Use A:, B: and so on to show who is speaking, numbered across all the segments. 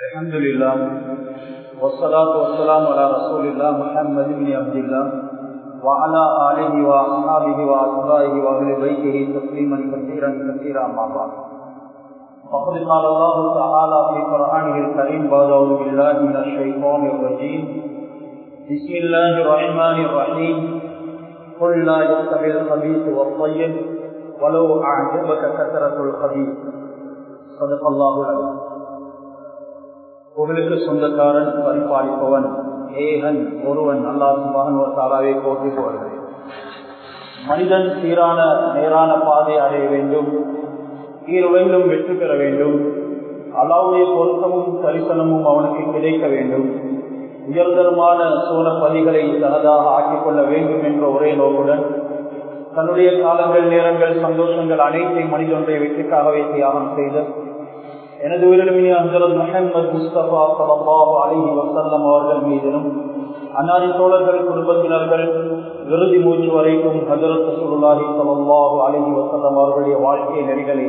A: الحمد لله والصلاة والسلام على رسول الله محمد بن عبد الله وعلى آله وأصحابه وأتباعه وأهل بيته تسليما كثيرا كثيرا أما بعد. فقد قال الله تعالى في قرآنه الكريم بعد أعوذ بالله من الشيطان الرجيم. بسم الله الرحمن الرحيم. قل لا يستوي الخبيث والطيب ولو أعجبك كثرة الخبيث. صدق الله العظيم. புகழுக்கு சொந்தக்காரன் பரிபாலிப்பவன் ஏகன் ஒருவன் அல்லாஹ் சுபானுவத்தாலாவே போற்றி போடுகிறேன். மனிதன் சீரான நேரான பாதை அடைய வேண்டும். ஈருலகிலும் வெற்றி பெற வேண்டும். அல்லாவுடைய பொருத்தமும் தரிசனமும் அவனுக்கு கிடைக்க வேண்டும். உயர்தரமான சோழ பதிகளை தனதாக ஆக்கிக் கொள்ள வேண்டும் என்ற ஒரே நோக்குடன் தன்னுடைய காலங்கள் நேரங்கள் சந்தோஷங்கள் அனைத்தையும் மனிதனுடைய வெற்றிக்காகவே தியாகம் செய்த எனது உயிரிழமினி அஞ்சலன் முஹம்மது முஸ்தபா சலல்லாஹு அலைஹி வசல்லம் அவர்கள் மீதிலும் அன்னாரின் தோழர்கள் குடும்பத்தினர்கள் விருதி மூச்சு வரைக்கும் ஹஜரத் சுருளாஹி சலல்லாஹு அலைஹி வசல்லம் அவர்களுடைய வாழ்க்கை நெறிகளை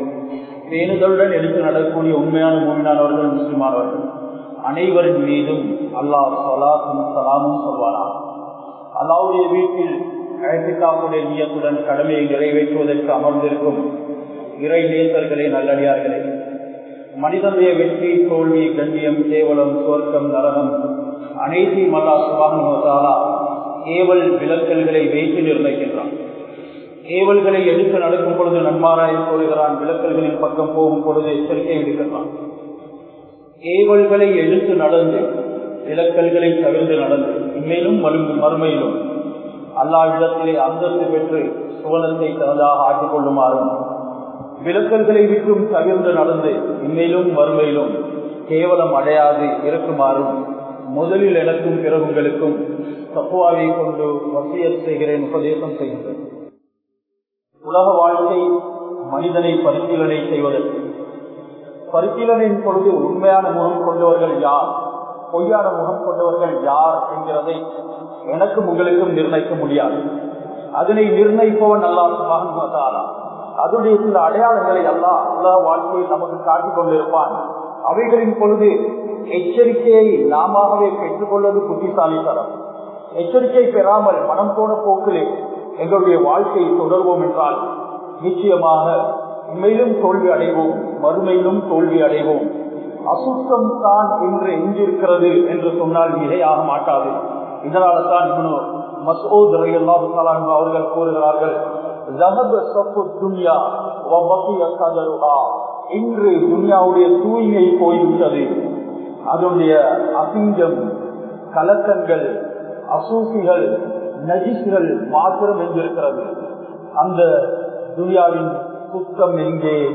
A: பேணுதலுடன் எடுத்து நடக்கக்கூடிய உண்மையான மூமினானவர்கள் முஸ்லிமானவர்கள் அனைவரின் மீதும் அல்லாஹ் சலாத்தும் சலாமும் சொல்வாரா அல்லாவுடைய வீட்டில் அழைத்துக்காப்புடைய நியத்துடன் கடமையை நிறைவேற்றுவதற்கு அமர்ந்திருக்கும் இறை நேசர்களே நல்லடியார்களே மனிதனுடைய வெற்றி தோல்வி கண்ணியம் கேவலம் சுவர்க்கம் நரகம் அனைத்தையும் அல்லா சுபானுவதாலா ஏவல் விளக்கல்களை வைத்து நிர்ணயிக்கின்றான். ஏவல்களை எடுத்து நடக்கும் பொழுது நன்மாராய கூறுகிறான் விளக்கல்களின் பக்கம் போகும் பொழுது எச்சரிக்கை விடுக்கிறான் ஏவல்களை எடுத்து நடந்து விளக்கல்களை தவிர்த்து நடந்து இன்மையிலும் மறுமையிலும் அல்லாவிடத்திலே அந்தஸ்து பெற்று சுவனத்தை தனதாக ஆக்கிக் கொள்ளுமாறும் விளக்கங்களை விட்டும் தவிர்த்து நடந்து இன்னையிலும் மறுமையிலும் கேவலம் அடையாது இருக்குமாறும் முதலில் எனக்கும் பிறகு உங்களுக்கும் தப்புவாவை கொண்டு வசிய செய்கிறேன் உபதேசம் செய்கின்றேன் உலக வாழ்க்கை மனிதனை பரிசீலனை செய்வதற்கு. பரிசீலனையின் பொழுது உண்மையான முகம் கொண்டவர்கள் யார்? பொய்யான முகம் கொண்டவர்கள் யார் என்கிறதை எனக்கும் உங்களுக்கும் நிர்ணயிக்க முடியாது. அதனை நிர்ணயிப்பவன் அல்லாஹ் அதனுடைய சில அடையாளங்களை எல்லாம் உலக வாழ்க்கையில் நமக்கு காட்டிக் கொண்டிருப்பான். அவைகளின் பொழுது எச்சரிக்கையை நாமவே பெற்றுக்கொள்வது புத்திசாலித்தனம். எச்சரிக்கை பெறாமல் மனம் போன போக்கிலே எங்களுடைய வாழ்க்கையை தொடர்வோம் என்றால் நிச்சயமாக உண்மையிலும் தோல்வி அடைவோம் மறுமையிலும் தோல்வி அடைவோம். அசுத்தம் தான் இன்று எங்கிருக்கிறது என்று சொன்னால் மிகையாக மாட்டாது. இதனால தான் மசோத் அவர்கள் கூறுகிறார்கள் இன்று துன்யாவுடைய தூய்மை போய்விட்டது. அதனுடைய அசிங்கம் கலக்கங்கள் அசூசிகள் நஜிசுகள் மாத்திரம் எங்கிருக்கிறது அந்த துனியாவின் சுத்தம் எங்கே?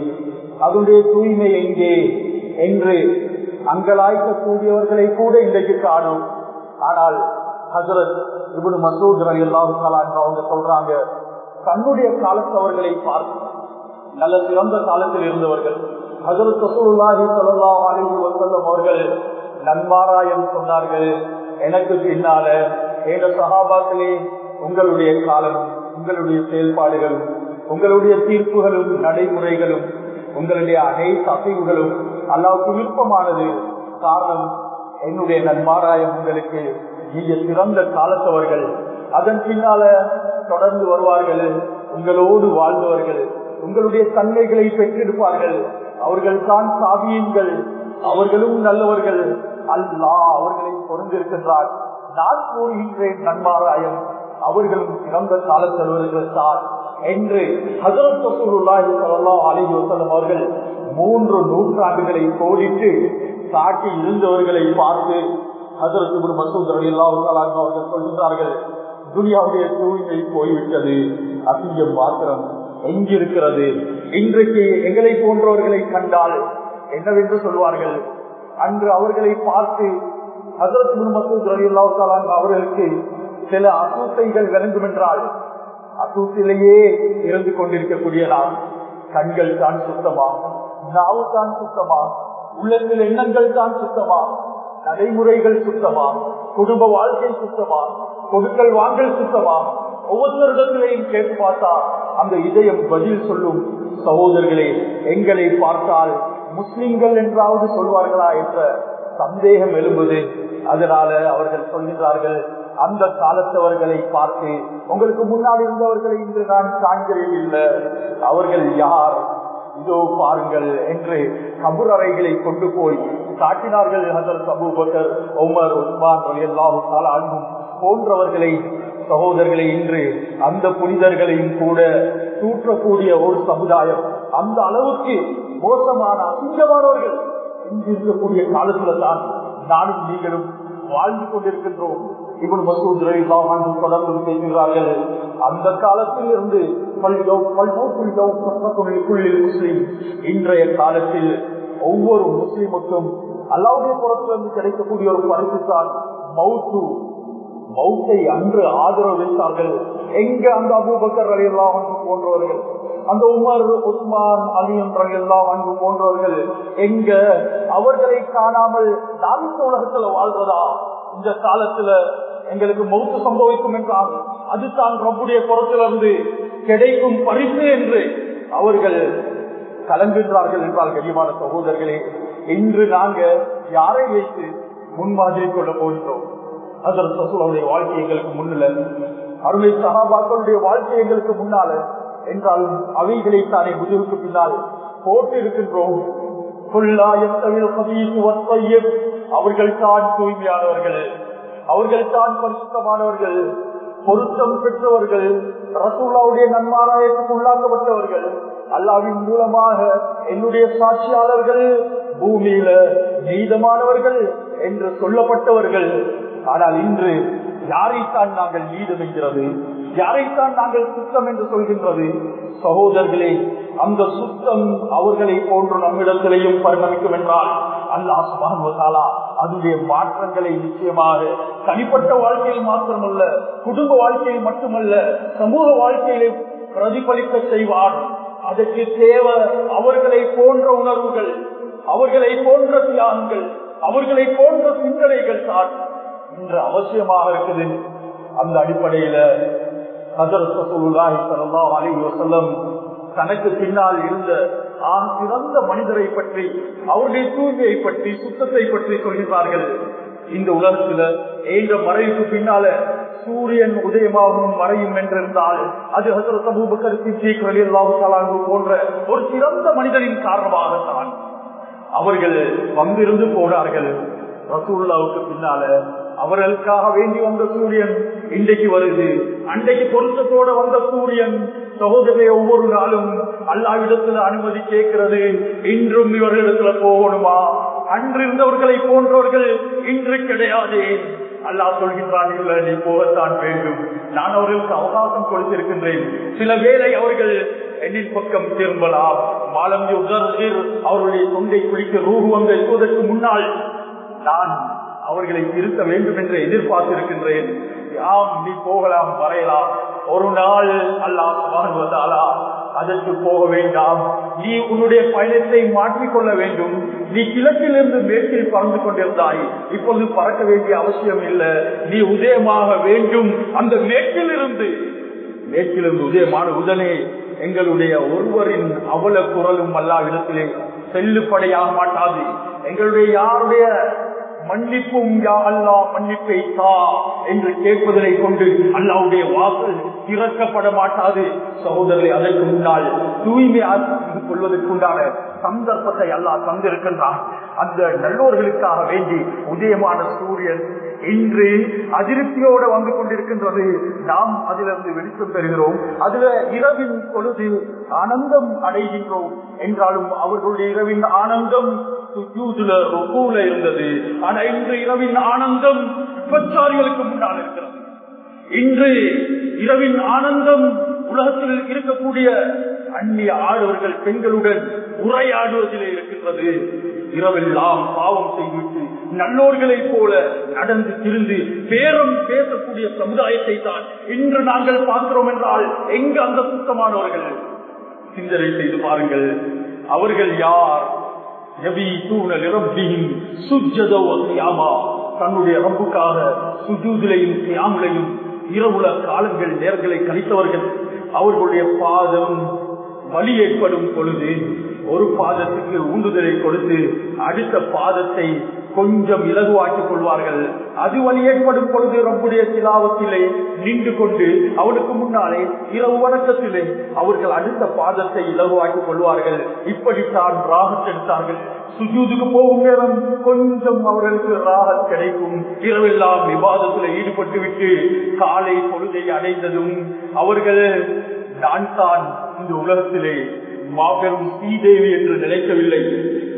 A: அதனுடைய தூய்மை எங்கே? என்று அங்கலாய்க்கக்கூடியவர்களை கூட இன்றைக்கு காணும். ஆனால் ஹசரத் இவனு மசூத் அலி அல்லாஹு அவங்க சொல்றாங்க தன்னுடைய காலத்தவர்களை பார்த்து நல்ல சிறந்த காலத்தில் இருந்தவர்கள் ஹசரத் ரசூலுல்லாஹி ஸல்லல்லாஹு அலைஹி அவர்கள் நன்மாராயம் சொன்னார்கள். எனக்கு பின்னால எங்க சகாபாக்களே உங்களுடைய காலம் உங்களுடைய செயல்பாடுகளும் உங்களுடைய தீர்ப்புகளும் நடைமுறைகளும் உங்களுடைய அனைத்து அசைவுகளும் அல்லாவுக்கு விருப்பமானது. காரணம் என்னுடைய நன்மாராயம் உங்களுக்கு நீங்க சிறந்த காலத்தவர்கள் அதன் பின்னால தொடர்ந்து வருவார்கள் உங்களோடு வாழ்ந்தவர்கள் உங்களுடைய தன்மைகளை பெற்றிருப்பார்கள். அவர்கள் தான் சாவியங்கள் அவர்களும் நல்லவர்கள். அல்லா அவர்களை பொருந்திருக்கின்றார். நான் கூறுகின்றேன் நன்மாராயம் அவர்களும் சிறந்த காலத்தவர்கள் தான் என்று அவர்கள் மூன்று நூற்றாண்டுகளை கோடிட்டு சாட்டி இருந்தவர்களை பார்த்து ஹசரத்து மசூத் அலி அவர்கள் சொல்கிறார்கள் துனியாவுடைய தூய்மை போய்விட்டது. அசிங்கம் மாத்திரம் எங்கிருக்கிறது? இன்றைக்கு எங்களை போன்றவர்களை கண்டால் என்னவென்று சொல்வார்கள்? அன்று அவர்களை பார்த்து ஹசரத் மசூத் அலி அவர்களுக்கு சில அசூசைகள் விளங்கும் என்றால் அசூசிலேயே இருந்து கொண்டிருக்கக்கூடிய நாம் கண்கள் தான் சுத்தமா? நாவு தான் சுத்தமா? உள்ளத்தில் எண்ணங்கள் தான் சுத்தமா? நடைமுறைகள் சுத்தமா குடும்ப வாழ்க்கை சுத்தமா கொடுக்கல் வாங்கல் சுத்தமா ஒவ்வொருத்தரிடத்திலையும் கேட்டு பார்த்தா அந்த இதயம் பதில் சொல்லும். சகோதரர்களே எங்களை பார்த்தால் முஸ்லிம்கள் என்றாவது சொல்வார்களா என்ற சந்தேகம் எழும்புது. அதனால அவர்கள் சொல்கின்றார்கள் அந்த காலத்தவர்களை பார்த்து உங்களுக்கு முன்னாடி இருந்தவர்களை இன்று நான் காண்கிறேன் இல்லை. அவர்கள் யார்? இதோ பாருங்கள் என்று கபுர் அறைகளை கொண்டு போய் காட்டினார்கள் ஹசரத் அபூபக்கர் உமர் உஸ்மான் எல்லாரும் அன்பும் போன்றவர்களை சகோதரர்களை இன்று அந்த புனிதர்களையும் கூட தூற்றக்கூடிய ஒரு சமுதாயம். அந்த அளவுக்கு மோசமான அசிங்கமானவர்கள் இங்கு இருக்கக்கூடிய காலத்துல தான் நானும் நீங்களும் வாழ்ந்து கொண்டிருக்கின்றோம். இவன் மசூத் தொடர்ந்து பேசுகிறார்கள் அந்த காலத்தில் இருந்து முஸ்லிம் இன்றைய காலத்தில் ஒவ்வொரு முஸ்லிமுக்கும் அல்லாவுடைய புறத்திலிருந்து கிடைக்கக்கூடிய ஒரு பரிசு தான் மவுத்து அன்று ஆதரவு வைத்தார்கள். எங்க அந்த அபூபக்கர் எல்லாம் போன்றவர்கள் அந்த உமர் உஸ்மான் அலியன் எல்லாம் அன்பு போன்றவர்கள் எங்க அவர்களை காணாமல் தாவித்த உலகத்துல வாழ்வதா? இந்த காலத்துல எங்களுக்கு மௌத்து சம்பவிக்கும் என்றால் அதுதான் ரப்புடைய புறத்திலிருந்து கிடைக்கும் பரிசு என்று அவர்கள் கலங்குகிறார்கள் என்றால் கனிமான சகோதரர்களே. இன்று நாங்க யாரை வைத்து முன்மாதிரி கொள்ள போகிறோம் அதன் ரசூலுடைய வாழ்க்கை எங்களுக்கு முன்னில. அருமை சகாபாக்களுடைய வாழ்க்கை எங்களுக்கு முன்னால. என்றாலும் அவைகளை தானே முதுகுக்கு பின்னால் போட்டு இருக்கின்றோம் அவர்கள் தான் தூய்மையானவர்கள். அவர்கள் தான் பரிசுத்தமானவர்கள். பொருத்தம் பெற்றவர்கள் ரசூல்லாவுடைய நன்மாராயத்துக்கு உள்ளாக்கப்பட்டவர்கள் அல்லாவின் மூலமாக என்னுடைய சாட்சியாளர்கள் பூமியில நீதமானவர்கள் என்று சொல்லப்பட்டவர்கள். ஆனால் இன்று யாரைத்தான் நாங்கள் நீதம் என்கிறது யாரைத்தான் நாங்கள் சுத்தம் என்று சொல்கின்றது? சகோதரர்களே அந்த சுத்தம் அவர்களை போன்ற நம்மிடத்திலையும் பரிணமிக்கும் என்றால் அல்லாஹ் சுபானுவதாலா அதனுடைய மாற்றங்களை நிச்சயமாக தனிப்பட்ட வாழ்க்கையில் மாத்திரமல்ல குடும்ப வாழ்க்கையில் மட்டுமல்ல சமூக வாழ்க்கையிலே பிரதிபலிக்க செய்வார். அதற்கு தேவை அவர்களை போன்ற உணர்வுகள் அவர்களை போன்ற தியாகங்கள் அவர்களை போன்ற சிந்தனைகள் தான் இன்று அவசியமாக இருக்குது. அந்த அடிப்படையில தனக்கு பின்னால் இருந்த ஆண் சிறந்த மனிதரை பற்றி அவருடைய தூய்மையை பற்றி சுத்தத்தை பற்றி சொல்கிறார்கள் இந்த உலகத்துல எங்க மறைவுக்கு பின்னால சூரியன் உதயமாகவும் மறையும் என்றிருந்தால் அது ஹசரத் அபூபக்கர் சித்திக் ரலியல்லாஹு போன்ற ஒரு சிறந்த மனிதனின் காரணமாகத்தான் அவர்கள் வந்திருந்து போனார்கள். ரசூல்லாவுக்கு பின்னால அவர்களுக்காக வேண்டி வந்த சூரியன் இன்றைக்கு வருது. அன்றைக்கு பொருத்தத்தோட வந்த சூரியன் சகோதரியை ஒவ்வொரு நாளும் அல்லாவிடத்துல அனுமதி கேட்கிறது. இன்றும் இவர்களிடத்துல போகணுமா? அன்று இருந்தவர்களை போன்றவர்கள் இன்று கிடையாது. அல்லாஹ் சொல்கின்றான் இல்ல நீ போகத்தான் வேண்டும். நான் அவர்களுக்கு அவகாசம் கொடுத்திருக்கின்றேன். சில வேளை அவர்கள் என்னின் பக்கம் திரும்பலாம். மாலம் அவருடைய தொண்டை குளிக்க ரூபு வந்த முன்னால் நான் அவர்களை திருத்த வேண்டும் என்று எதிர்பார்த்திருக்கின்றேன். யாம் நீ போகலாம் வரையலாம். ஒரு நாள் அல்லாஹாலா அதற்கு போக வேண்டாம். நீ உன்னுடைய பயணத்தை மாற்றிக்கொள்ள வேண்டும். நீ கிழக்கிலிருந்து மேற்கில் பறந்து கொண்டிருந்தாய். இப்பொழுது பறக்க வேண்டிய அவசியம் இல்லை. நீ உதயமாக வேண்டும். அந்த மேற்கிலிருந்து மேற்கிலிருந்து உதயமான உடனே எங்களுடைய ஒருவரின் அவல குரலும் அல்லா இடத்திலே செல்லுப்படையாக மாட்டாது. எங்களுடைய யாருடைய மன்னிப்பும் யா அல்லா மன்னிப்பை தா என்று கேட்பதனை கொண்டு அல்லாவுடைய வாக்கு திறக்கப்பட மாட்டாது. சகோதரரை அதற்கு முன்னால் தூய்மை கொள்வதற்குண்டான சந்தர்ப்பத்தை அல்லா தந்திருக்கின்றான். அந்த நல்லோர்களுக்காக வேண்டி உதயமான சூரியன் இன்று அதிருப்தியோடு வந்து கொண்டிருக்கின்றது. நாம் அதிலிருந்து வெளிச்சம் பெறுகிறோம். அதுல இரவின் பொழுது ஆனந்தம் அடைகின்றோம். என்றாலும் அவர்களுடைய இரவின் ஆனந்தம் இருந்தது. ஆனா இன்று இரவின் ஆனந்தம் விபச்சாரிகளுக்கு முன்னால் இருக்கிறது. இன்று இரவின் ஆனந்தம் உலகத்தில் இருக்கக்கூடிய அந்நிய ஆடவர்கள் பெண்களுடன் உரையாடுவதிலே இருக்கின்றது. இரவெல்லாம் பாவம் செய்துவிட்டு நல்லோர்களைப் போல நடந்து திருந்து பேரம் பேசக்கூடிய சமுதாயத்தை தான் இன்று நாங்கள் பார்க்கிறோம் என்றால் எங்கு அந்த சுத்தமானவர்கள்? சிந்தனை செய்து பாருங்கள். அவர்கள் யார்? தன்னுடைய ரப்புக்காக சுஜூதிலையும் சியாமிலையும் இரவுல காலங்கள் நேரங்களை கழித்தவர்கள். அவர்களுடைய பாதம் வலி ஏற்படும் பொழுது ஒரு பாதத்துக்கு ஊண்டுதலை கொடுத்து அடுத்த பாதத்தை கொஞ்சம் இலகுவாக்கிக் கொள்வார்கள். அது வழி ஏற்படும் பொழுது நம்முடைய சிலாவத்திலே நின்று கொண்டு அவனுக்கு முன்னாலே இரவு வணக்கத்திலே அவர்கள் அடுத்த பாதத்தை இலகுவாக்கிக் கொள்வார்கள். இப்படித்தான் ராகத் எடுத்தார்கள். சுஜூதுக்கு போகும் நேரம் கொஞ்சம் அவர்களுக்கு ராகத் கிடைக்கும். இரவெல்லாம் விவாதத்தில் ஈடுபட்டு விட்டு காலை பொழுதை அடைந்ததும் அவர்கள் நான் தான் இந்த உலகத்திலே மாபெரும் ஸ்ரீதேவி என்று நினைக்கவில்லை.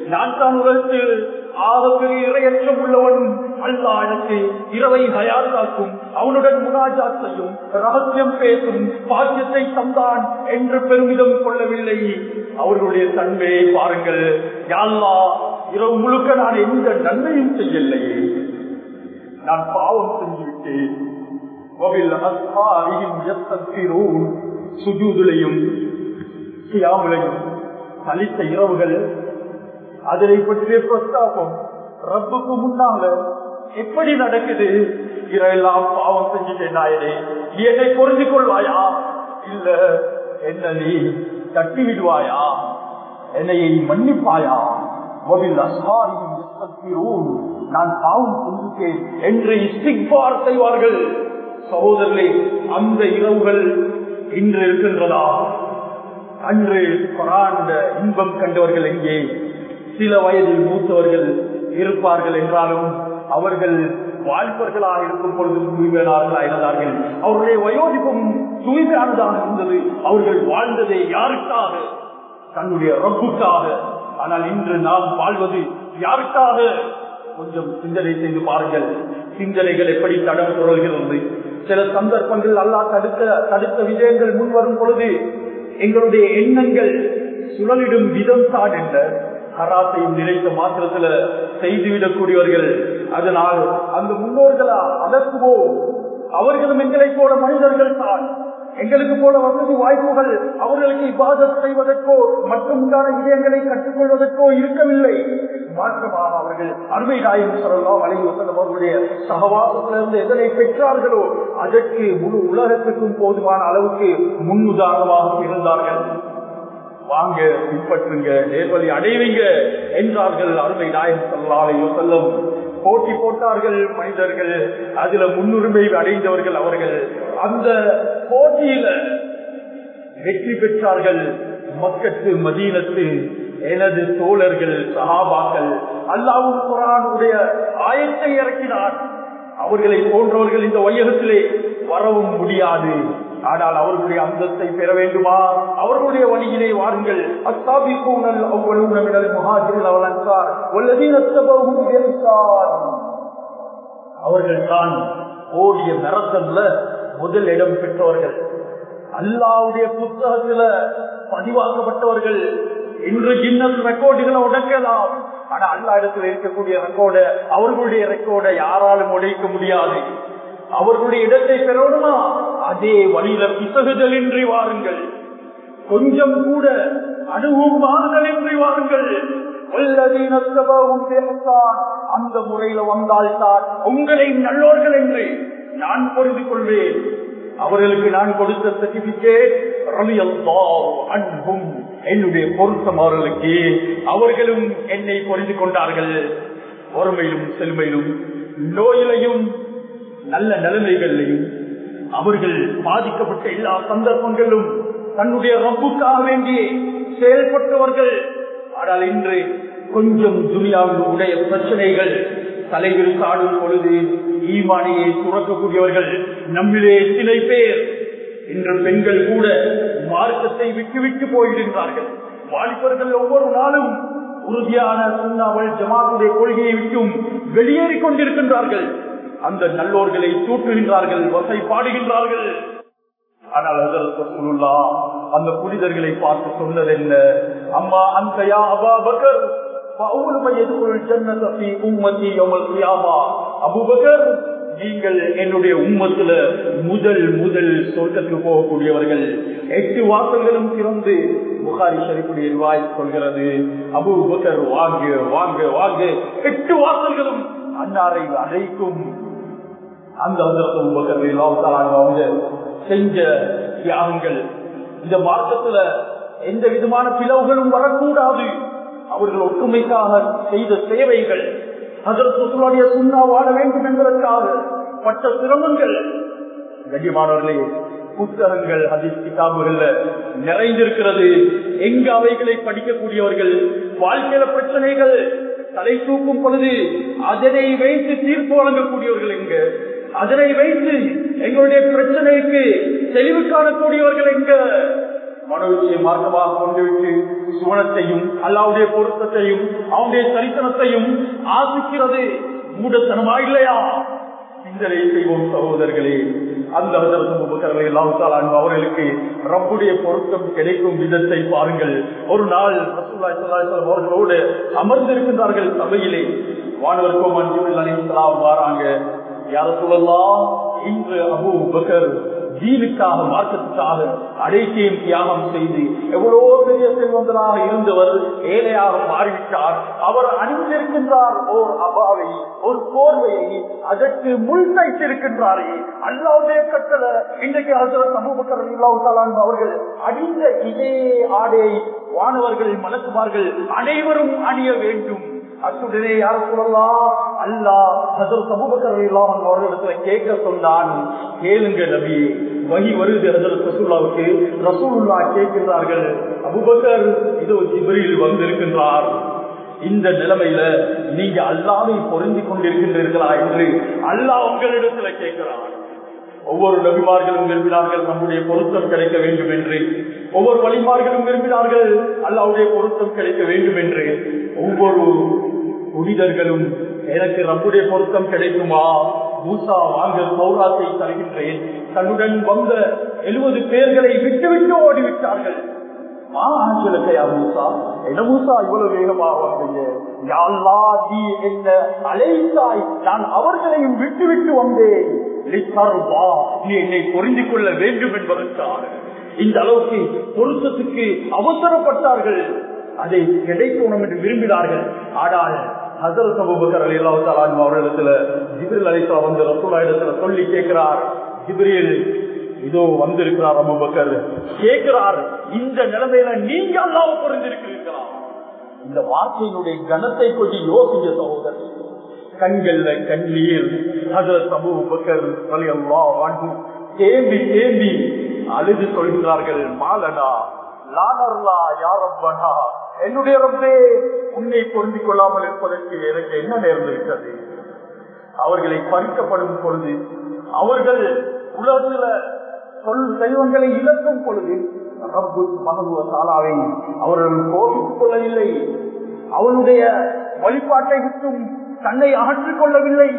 A: நான் தான் உலகத்தில் ஆகப்பெரிய இரையற்றம் உள்ளவனும் அல்லா எனக்கு இரவை ஹயாத்தாக்கும் அவனுடன் முனாஜாத்தையும் ரகசியம் பேசும் பாக்கியத்தை தந்தான் என்று பெருமிதம் கொள்ளவில்லை. அவர்களுடைய தன்மையை பாருங்கள் யாழ்லா இரவு முழுக்க நான் எந்த நன்மையும் செய்யலையே நான் பாவம் செஞ்சுவிட்டேன். சுஜூதுலையும் கியாமுலையும் கழித்த இரவுகள் அதனை பற்றிய பிரஸ்தாபம். ரப்புக்கு முன்னால எப்படி நடக்குது. இதெல்லாம் பாவம் செஞ்சுட்டேன் நாயனே நீ என்னை புரிஞ்சு கொள்வாயா? இல்ல என்ன நீ தட்டி விடுவாயா? என்னையை மன்னிப்பாயா? நான் பாவம் செஞ்சுட்டேன் என்று இஸ்திக்பார் செய்வார்கள். சகோதரர்களே அந்த இரவுகள் இன்று இருக்கின்றதா? அன்று இன்பம் கண்டவர்கள் எங்கே? சில வயதில் மூத்தவர்கள் இருப்பார்கள் என்றாலும் அவர்கள் வாழ்ப்பர்களாக இருக்கும் பொழுது தூய்மையானவர்களாக இருந்தார்கள் அவருடைய வயோதிபம் தூய்மையானதாக இருந்தது. அவர்கள் வாழ்ந்ததை யாருக்காக? தன்னுடைய ரப்புக்காக. ஆனால் இன்று நாம் வாழ்வது யாருக்காக? கொஞ்சம் சிந்தனை செய்து பாருங்கள். சிந்தனைகள் எப்படி தடம் தொடர்கிறது? சில சந்தர்ப்பங்கள் அல்லா தடுத்த தடுத்த விஜயங்கள் முன் வரும் பொழுது எங்களுடைய எண்ணங்கள் சுழலிடும் விதம் தான் என்ற ஹராத்தையும் நினைத்த மாத்திரத்துல செய்துவிடக்கூடியவர்கள். அதனால் அந்த முன்னோர்களா அதற்குவோம் அவர்களும் எங்களை போல மனிதர்கள் தான். எங்களுக்கு போல வசதி வாய்ப்புகள் அவர்களுக்கு இபாதத் செய்வதற்கோ மட்டும்தான விடயங்களை கற்றுக்கொள்வதற்கோ இருக்கவில்லை. மாற்றமாக அவர்கள் அருமை நாயம் சொல்லலாம் அழகி அவர்களுடைய சகவாசத்திலிருந்து எதனை பெற்றார்களோ அதற்கு முழு உலகத்துக்கும் போதுமான அளவுக்கு முன்னுதாரணமாக இருந்தார்கள். வாங்க பின்பற்றுங்க நேர்வழி அடைவீங்க என்றார்கள் அருமை நாயகம் சொல்லாலையோ செல்லும் போட்டி போட்டார்கள் மனிதர்கள் அதுல முன்னுரிமை அடைந்தவர்கள் அவர்கள். அந்த போட்டியில வெற்றி பெற்றார்கள் மக்கத்து மதீனத்து எனது தோழர்கள் சகாபாக்கள் அல்லாவும் குரானுடைய ஆயத்தை இறக்கினார். அவர்களை போன்றவர்கள் இந்த வையகத்திலே வரவும் முடியாது. ஆனால் அவர்களுடைய அந்தத்தை பெற வேண்டுமா? அவர்களுடைய வழியிலே வாருங்கள். அஸ்தாபிக்கூனல் அவ்வளவு முகாஜில் அவலன்சார் அவர்கள் தான் ஓடிய மெரத்தன்ல முதல் இடம் பெற்றவர்கள். அல்லாவுடைய புத்தகத்துல பதிவாக்கப்பட்டவர்கள். இன்று கின்னஸ் ரெக்கார்டுகளை உடைக்கலாம். ஆனா அல்லா இடத்துல இருக்கக்கூடிய ரெக்கார்ட அவர்களுடைய ரெக்கார்டை யாராலும் உடைக்க முடியாது. அவர்களுடைய இடத்தை பெறணுமா? அதே வழியில பிசகுதலின்றி வாருங்கள். கொஞ்சம் கூட அனுபவமாகுதலின்றி வாருங்கள். அந்த முறையில வந்தால்தான் உங்களை நல்லோர்கள் என்று நான் புரிந்து கொள்வேன். அவர்களுக்கு நான் கொடுத்த சர்டிபிகேட் அன்பும் என்னுடைய பொருத்தம் அவர்களுக்கு. அவர்களும் என்னை பொறிந்து கொண்டார்கள். பொறுமையிலும் செழுமையிலும் நோயிலையும் நல்ல நிலைமைகளிலையும் அவர்கள் பாதிக்கப்பட்ட எல்லா சந்தர்ப்பங்களிலும் தன்னுடைய ரப்புக்காக வேண்டி செயல்பட்டவர்கள். ஆனால் இன்று கொஞ்சம் துனியாவில் உடைய பிரச்சனைகள் தலைவில் காடும் பொழுது ஈமானியை துறக்கக்கூடியவர்கள் நம்மிலே சிலை பேர். இன்று பெண்கள் கூட மார்க்கத்தை விட்டு விட்டு போயிடுகிறார்கள் வாலிபர்கள் ஒவ்வொரு நாளும் உறுதியான சுண்ணாவல் ஜமாத்துடைய கொள்கையை விட்டும் வெளியேறிக் கொண்டிருக்கின்றார்கள். அந்த நல்லோர்களை தூற்றுகின்றார்கள் வசை பாடுகின்றார்கள். ஆனால் அந்த புனிதர்களை பார்த்து சொன்னது என்ன அம்மா அந்த அபா பகர் அபுபகர் நீங்கள் என்னுடைய உம்மத்துல முதல் முதல் சொர்க்கத்துக்கு போகக்கூடியவர்கள். எட்டு வாசல்களும் திறந்து புகாரி ஷரீஃபுடைய வாய் சொல்கிறது. அபு பக்கர் வாங்க வாங்க வாங்க. எட்டு வாசல்களும் அன்னாரை அழைக்கும் அந்த அவங்க செஞ்ச தியாகங்கள் இந்த மார்க்கத்துல எந்த விதமான பிளவுகளும் வரக்கூடாது. அவர்கள் ஒற்றுமைக்காக செய்த சேவைகள். அதற்கு சுண்ணா வாழ வேண்டும் என்பதற்காக பட்ட சிரமங்கள். கண்ணியமானவர்களே புத்தகங்கள் அதில் கிதாபுகள்ல நிறைந்திருக்கிறது. எங்க அவைகளை படிக்கக்கூடியவர்கள் வாழ்க்கையில பிரச்சனைகள் தலை தூக்கும் பொழுது அதனை வைத்து தீர்ப்பு வழங்கக்கூடியவர்கள் எங்க? அதனை வைத்து எங்களுடைய பிரச்சனைக்கு தெளிவு காணக்கூடியவர்கள் எங்க? மனோவியை மார்க்கமாக கொண்டுவிட்டு சுவனத்தையும் அல்லாவுடைய பொருத்தத்தையும் அவனுடைய சரித்தனத்தையும் ஆசிக்கிறது. மூடத்தனமா இல்லையா? சிந்தனை செய்வோம் சகோதரர்களே. அந்த அவர்களுக்கு ரப்புடைய பொருத்தம் கிடைக்கும் விதத்தை பாருங்கள். ஒரு நாள் அவர்களோடு அமர்ந்திருக்கின்றார்கள் சபையிலே. வானவர் கோமன் வாராங்க. யார இன்று அபு பகர் தீனுக்காக மார்க்கத்துக்காக அடைக்கையும் தியாகம் செய்து எவ்வளவு பெரிய செல்வந்தனாக இருந்தவர் ஏழையாக மாறிவிட்டார். அவர் அணிந்திருக்கின்றார் ஓர் அபாவை ஒரு போர்வையை அதற்கு முள் தைத்திருக்கின்றாரே அல்லாவுடைய கட்டளை இன்றைக்கு ஹசரத் சமூகக்கர் இல்லாவுத்தாலான் அவர்கள் அணிந்த இதே ஆடையை வானவர்கள் மலக்குமார்கள் அனைவரும் அணிய வேண்டும். அத்துடனே யார் சொல்லலாம் அல்லா ஹசர் சமூகக்கரை இல்லாமல் அவர்களிடத்துல கேட்க சொன்னான். கேளுங்க நபி. வகி வருது ஹசர் ரசூல்லாவுக்கு ரசூல்லா கேட்கின்றார்கள். அபுபக்கர் இதோ ஜிபரியில் வந்திருக்கின்றார். இந்த நிலைமையில நீங்க அல்லாவை பொருந்தி கொண்டிருக்கின்றீர்களா என்று அல்லாஹ் உங்களிடத்துல கேட்கிறார் ஒவ்வொரு நபிமார்களும் விரும்பினார்கள் நம்முடைய பொருத்தம் கிடைக்க வேண்டும் என்று ஒவ்வொரு வழிமார்களும் விரும்பினார்கள் அல்லாவுடைய பொருத்தம் கிடைக்க வேண்டும் என்று ஒவ்வொரு புனிதர்களும் எனக்கு நம்முடைய பொருத்தம் கிடைக்குமா? மூசா வாங்க சௌராத்தை தருகின்றேன். தன்னுடன் வந்த எழுபது பேர்களை விட்டுவிட்டு ஓடிவிட்டார்கள். நான் அவர்களையும் விட்டுவிட்டு வந்தேன். நீ என்னை புரிந்து கொள்ள வேண்டும் என்பதற்காக. இந்த அளவுக்கு பொருத்தத்துக்கு அவசரப்பட்டார்கள். அதை கிடைக்கணும் என்று விரும்பினார்கள். ஆனால் ஹசரத் அபுபக்கர் அலி அல்லாஹ் அவர்களிடத்துல ஜிபிரில் அலிசா வந்து ரசூலா இடத்துல சொல்லி கேட்கிறார். ஜிபிரியில் இதோ வந்திருக்கிறார் அபுபக்கர். கேட்கிறார் இந்த நிலைமையில நீங்க அல்லாம புரிஞ்சிருக்கிறீர்களா இந்த வார்த்தையினுடைய கனத்தை கொஞ்சம் யோசிக்க சகோதரர். கண்கள்ல கண்ணீர். அதுல சமூக அலி தேம்பி தேம்பி அழுது சொல்கிறார்கள் மாலனா லானர்லா யாரப்பனா என்னுடைய ரப்பே உன்னை பொருந்திக் கொள்ளாமல் இருப்பதற்கு எனக்கு என்ன நேர்ந்திருக்கிறது அவர்களை பறிக்கப்படும் பொழுது அவர்கள் உலகத்துல சொல் தெய்வங்களை இழக்கும் பொழுது ரப்பு மகனுவ சாலாவை அவர்கள் கோபித்துக் கொள்ளவில்லை அவனுடைய வழிபாட்டை விட்டும் தன்னை அகற்றிக் கொள்ளவில்லை.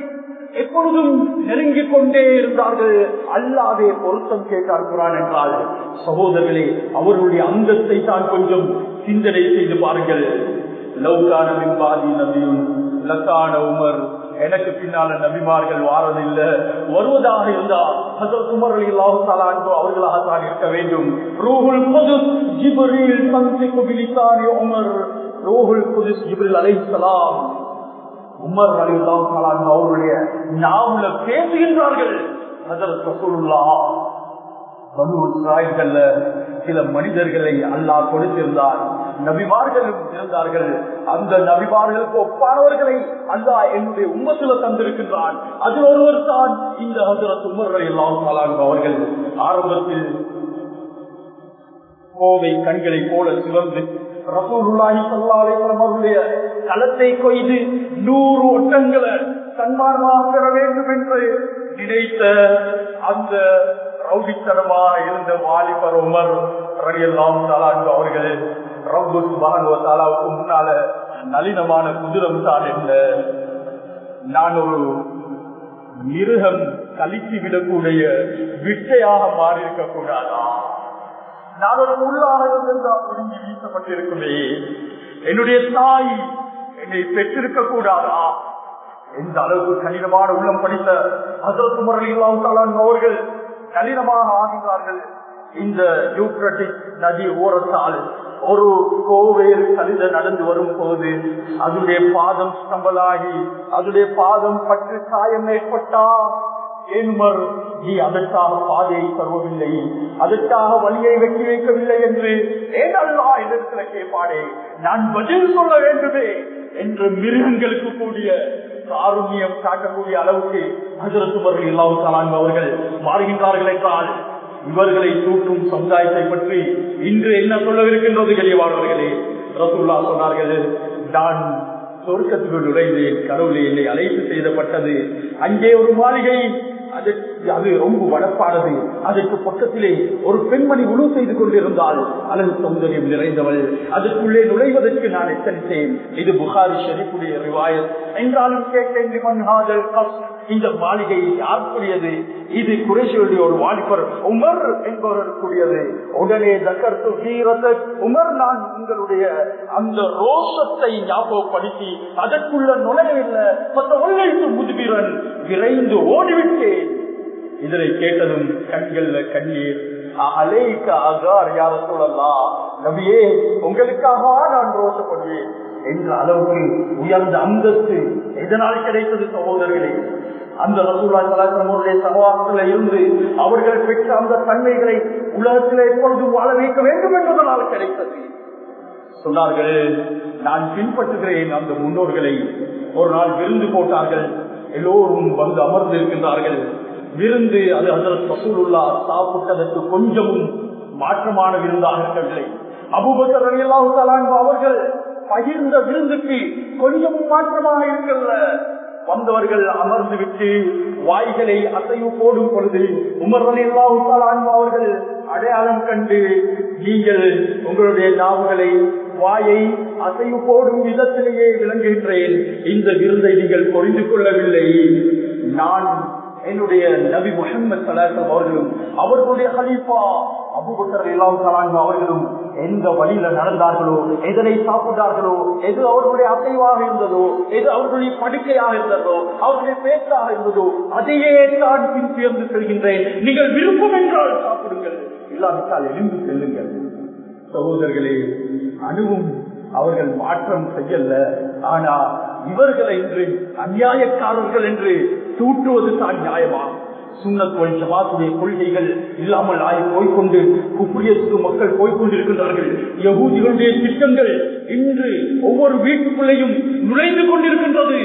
A: எப்பொழுதும் நெருங்கிக் கொண்டே இருந்தார்கள். அல்லாதே பொருத்தம் கேட்டார் குரான் என்றால் சகோதரர்களே அவர்களுடைய அந்தத்தை தான் கொஞ்சம் சிந்தனை செய்து பாருங்கள். லவ்கான மின்பாதி நபியும் லக்கான உமர். எனக்கு பின்னால நபிமார்கள் வாரதில்லை. வருவதாக இருந்தா ஹசரத் உமர் அல்லாஹாலோ அவர்களாக தான் இருக்க வேண்டும். ரூஹுல் புதுஸ் ஜிபரில் சந்திக்கு பிடித்தானே உமர். ரூஹுல் புது ஜிபரில் அலைசலாம் உமர் அலிதான் அவருடைய நாவல பேசுகின்றார்கள். சில மனிதர்களை அல்லாஹ் கொடுத்திருந்தார். நபிமார்களும் இருந்தார்கள். அந்த நபிமார்களுக்கு ஒப்பானவர்களை அல்லாஹ் என்னுடைய உம்மத்துல தந்திருக்கின்றான். அது ஒருவர் தான் இந்த ஹசரத் உமர்களை எல்லாம் அவர்கள் ஆரம்பத்தில் கோவை கண்களை போல சிவந்து ரசூலுல்லாஹி ஸல்லல்லாஹு அவருடைய களத்தை கொய்து நூறு ஒட்டங்களை சன்மானமாக பெற வேண்டும் என்று நினைத்த அந்த ரவுடித்தனமாக இருந்த வாலிபர் உமர் ரலியல்லாஹு தஆலா அவர்கள் ரப்பு சுப்ஹானஹு முன்னால நளினமான குதிரம் தான் என்ன? நான் ஒரு மிருகம் கழித்து விடக்கூடிய விட்டையாக மாறியிருக்க கூடாதான் நான் ஒரு உள்ளாக ஒதுங்கி வீசப்பட்டிருக்குமே. என்னுடைய தாய் என்னை பெற்றிருக்க கூடாதா எந்த அளவுக்கு கடினமான உள்ளம் படித்த அதற்கு முறையில் அவர்கள் கடினமாக ஆகிறார்கள் இந்த யூக்ரட்டிக் நதி ஓரத்தால் ஒரு கோவேறு கழுத நடந்து வரும் போது அதனுடைய பாதம் ஸ்டம்பலாகி அதனுடைய பாதம் பற்று காயம் ஏற்பட்டா ஏனுமர் நீ அதற்காக பாதையை தருவதில்லை அதற்காக வழியை வெட்டி வைக்கவில்லை என்று ஏனல்லா இடத்துல கேட்பாடே நான் பதில் சொல்ல வேண்டுமே என்று மிருகங்களுக்கு கூடிய காருண்யம் காட்டக்கூடிய அளவுக்கு ஹசரத்துமர்கள் இல்லாவுத்தாலான் அவர்கள் மாறுகின்றார்கள் என்றால் இவர்களை தூற்றும் சமுதாயத்தை பற்றி இன்று என்ன சொல்லவிருக்கின்றது எளியவானவர்களே ரசூல்லா சொன்னார்கள் நான் சொர்க்கத்துக்குள் நுழைந்தேன் கடவுளை என்னை அழைத்து செய்தப்பட்டது. அங்கே ஒரு மாளிகை அது அது ரொம்ப வளப்பானது அதற்கு பக்கத்திலே ஒரு பெண்மணி உணவு செய்து கொண்டிருந்தால் அழகு சௌந்தரியம் நிறைந்தவள். அதற்குள்ளே நுழைவதற்கு நான் எச்சரித்தேன் இது புகாரி ஷெரீஃபுடைய ரிவாயத். என்றாலும் கேட்டேன் இந்த மாளிகை யாருக்குரியது? இது குறைசியுடைய ஒரு வாலிபர் உமர் என்பவருக்குரியது. உடனே தக்கர்த்து வீரத உமர் நான் உங்களுடைய அந்த ரோஷத்தை ஞாபகப்படுத்தி அதற்குள்ள நுழையவில்லை மற்ற உள்ளிட்டு முதுவீரன் விரைந்து ஓடிவிட்டேன். இதனை கேட்டதும் கண்கள்ல கண்ணீர். அலைக்கு ஆகார் யார சொல்லலாம் நபியே உங்களுக்காக நான் ரோஷப்படுவேன். என்ற அளவுக்கு உயர்ந்த அந்தஸ்து எதனால் கிடைத்தது சகோதரர்களே? அந்த ரசூல்லா கலாச்சாரமுடைய சமவாசத்தில் இருந்து அவர்கள் பெற்ற அந்த தன்மைகளை உலகத்தில் எப்பொழுது வாழ வைக்க வேண்டும் என்பதனால் கிடைத்தது. சொன்னார்கள் நான் பின்பற்றுகிறேன் அந்த முன்னோர்களை. ஒரு நாள் விருந்து போட்டார்கள். எல்லோரும் வந்து அமர்ந்து இருக்கின்றார்கள். விருந்து அது அதற்கு ரசூலுல்லா சாப்பிட்டதற்கு கொஞ்சமும் மாற்றமான விருந்தாக இருக்கவில்லை. அபுபக்கர் அல்லாஹு அவர்கள் பகிர்ந்த விருந்துக்கு கொஞ்சமும் மாற்றமாக இருக்கல வந்தவர்கள் அமர்ந்து விட்டு வாய்களை அசைவு போடும் பொழுது உமர் அல்லாஹு அவர்கள் அடையாளம் கண்டு நீங்கள் உங்களுடைய நாவுகளை வாயை அசைவு போடும் விதத்திலேயே விளங்குகின்றேன். இந்த விருந்தை நீங்கள் புரிந்து கொள்ளவில்லை. நான் என்னுடைய நபி முகமது சலாசம் அவர்களும் அவர்களுடைய ஹலீஃபா அபுபக்கர் எல்லாம் அவர்களும் எந்த வழியில நடந்தார்களோ எதனை சாப்பிட்டார்களோ எது அவர்களுடைய அசைவாக இருந்ததோ எது அவர்களுடைய படுக்கையாக இருந்ததோ அவர்களுடைய பேச்சாக இருந்ததோ அதையே தான் பின் சேர்ந்து செல்கின்றேன். நீங்கள் விருப்பம் என்றால் சாப்பிடுங்கள். இல்லாவிட்டால் எழுந்து செல்லுங்கள். சகோதரர்களே அணுவும் அவர்கள் மாற்றம் செய்யல. ஆனா இவர்களை இன்று அநியாயக்காரர்கள் என்று தூட்டுவது தான் நியாயமா? சுண்ணத்தோல் ஜமாத்துடைய கொள்கைகள் இல்லாமல் ஆகி போய்கொண்டு குப்ரியத்து மக்கள் போய்கொண்டிருக்கின்றார்கள். யகூதிகளுடைய திட்டங்கள் இன்று ஒவ்வொரு வீட்டுக்குள்ளேயும் நுழைந்து கொண்டிருக்கின்றது.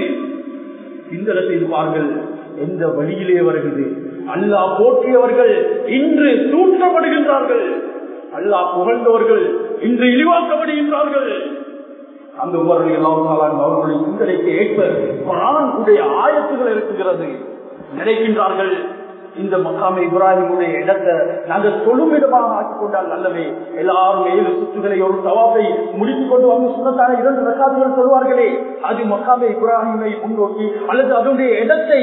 A: சிந்தனை செய்வார்கள் எந்த வழியிலே வருகிறது? அல்லாஹ் போற்றியவர்கள் இன்று தூற்றப்படுகின்றார்கள் அல்லாஹ் புகழ்ந்தவர்கள் இன்று இழிவாக்கப்படுகின்றார்கள். அந்த உமர்கள் எல்லாம் அவர்களுடைய சிந்தனைக்கு ஏற்ப குரானுடைய ஆயத்துகள் இருக்குகிறது. நினைக்கின்றார்கள் இந்த மக்காமை இப்ராஹிமுடைய இடத்தை நாங்கள் தொழுமிடமாக ஆக்கிக் கொண்டால் நல்லவே எல்லாரும் ஏழு சுற்றுகளை ஒரு தவாப்பை முடித்துக் கொண்டு வந்து சுண்ணத்தான இரண்டு ரசாதுகள் சொல்வார்களே. அது மக்காமை இப்ராஹிமை முன்னோக்கி அல்லது அதனுடைய இடத்தை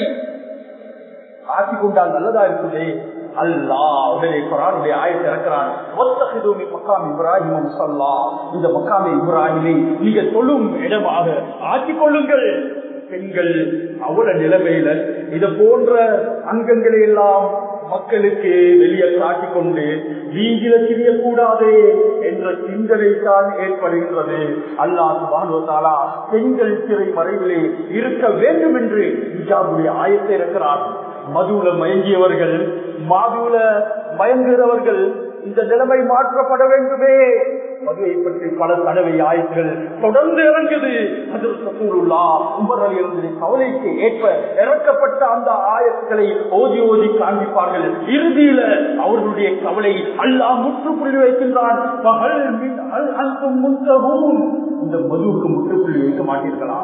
A: ஆக்கிக் கொண்டால் நல்லதா இருக்குதே அல்லா இந்த நீங்க தொழும் இடமாக கொள்ளுங்கள். பெண்கள் அவல நிலைமையில இத போன்ற அங்கங்களை எல்லாம் மக்களுக்கு வெளியே காட்டிக் கொண்டு வீங்கில திரியக்கூடாதே என்ற சிந்தனை தான் ஏற்படுகின்றது அல்லாஹாலா பெண்கள் திரை மறைவிலே இருக்க வேண்டும் என்று இஜாபுடைய ஆயத்தை இருக்கிறார் மதுவுல மயங்கியவர்கள் மாதுல மயங்குகிறவர்கள் இந்த நிலைமை மாற்றப்பட வேண்டுமே. மதுவை பற்றி பல தடவை ஆயத்துகள் தொடர்ந்து இறங்குது. இருந்து கவலைக்கு ஏற்ப இறக்கப்பட்ட அந்த ஆயத்துக்களை ஓதி ஓதி காண்பிப்பார்கள். இறுதியில அவர்களுடைய கவலை அல்லா முற்றுப்புள்ளி வைக்கின்றான். மகள் இந்த மதுவுக்கு முற்றுப்புள்ளி வைக்க மாட்டீர்களா?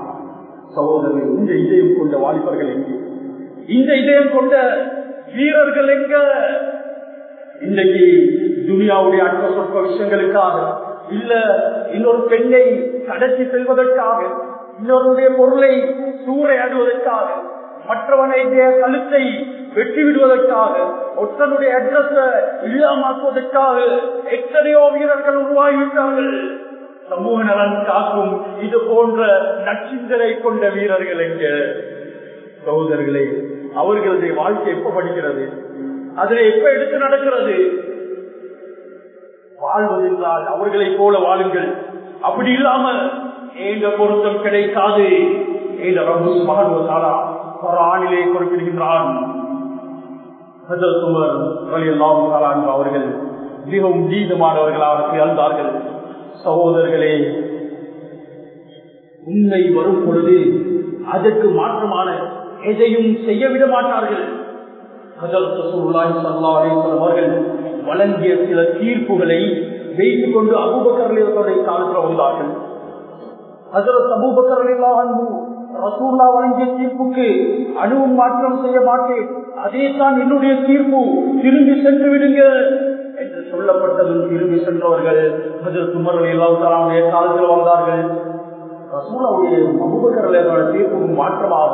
A: சகோதரர்கள் இந்த இதயம் கொண்ட வாலிபர்கள் எங்கே? இந்த இதயம் கொண்ட வீரர்கள் எங்க? இன்னைக்கு துனியாவுடைய அற்ப சொற்ப விஷயங்களுக்காக இல்ல இன்னொரு பெண்ணை கடத்தி செல்வதற்காக இன்னொருடைய பொருளை சூறையாடுவதற்காக மற்றவனுடைய கழுத்தை வெட்டி விடுவதற்காக ஒற்றனுடைய அட்ரஸ இல்லாமக்குவதற்காக எத்தனையோ வீரர்கள் உருவாகிவிட்டார்கள். சமூக நலன் காக்கும் இது போன்ற நச்சிந்தரை கொண்ட வீரர்கள் எங்க? சகோதரர்களே அவர்களுடைய வாழ்க்கை எப்ப படிக்கிறது? அதில் எப்ப எடுத்து நடக்கிறது? வாழ்வதென்றால் அவர்களை போல வாழுங்கள். அப்படி இல்லாம ஏந்த பொருத்தம் கிடைக்காது. ஏந்த ரபு மகன்வசாலா ஆணிலே குறிப்பிடுகின்றான். அவர்கள் மிகவும் நீதமானவர்களாக திகழ்ந்தார்கள். சகோதரர்களே உண்மை வரும் பொழுது அதற்கு மாற்றமான எதையும் செய்ய விட மாட்டார்கள். அவர்கள் வழங்கிய சில தீர்ப்புகளை வைத்துக் கொண்டு அபூபக்கர்களுடைய காலத்தில் வந்தார்கள் ஹசரத் அன்பு ரசூல்லா வழங்கிய தீர்ப்புக்கு அணுவும் மாற்றம் செய்ய மாட்டேன். அதே தான் என்னுடைய தீர்ப்பு. திரும்பி சென்று விடுங்க என்று சொல்லப்பட்டதும் திரும்பி சென்றவர்கள் ஹசரத் உமர்கள் காலத்தில் வந்தார்கள் ரசூலாவுடைய அபூபக்கர்களோட தீர்ப்புக்கு மாற்றமாக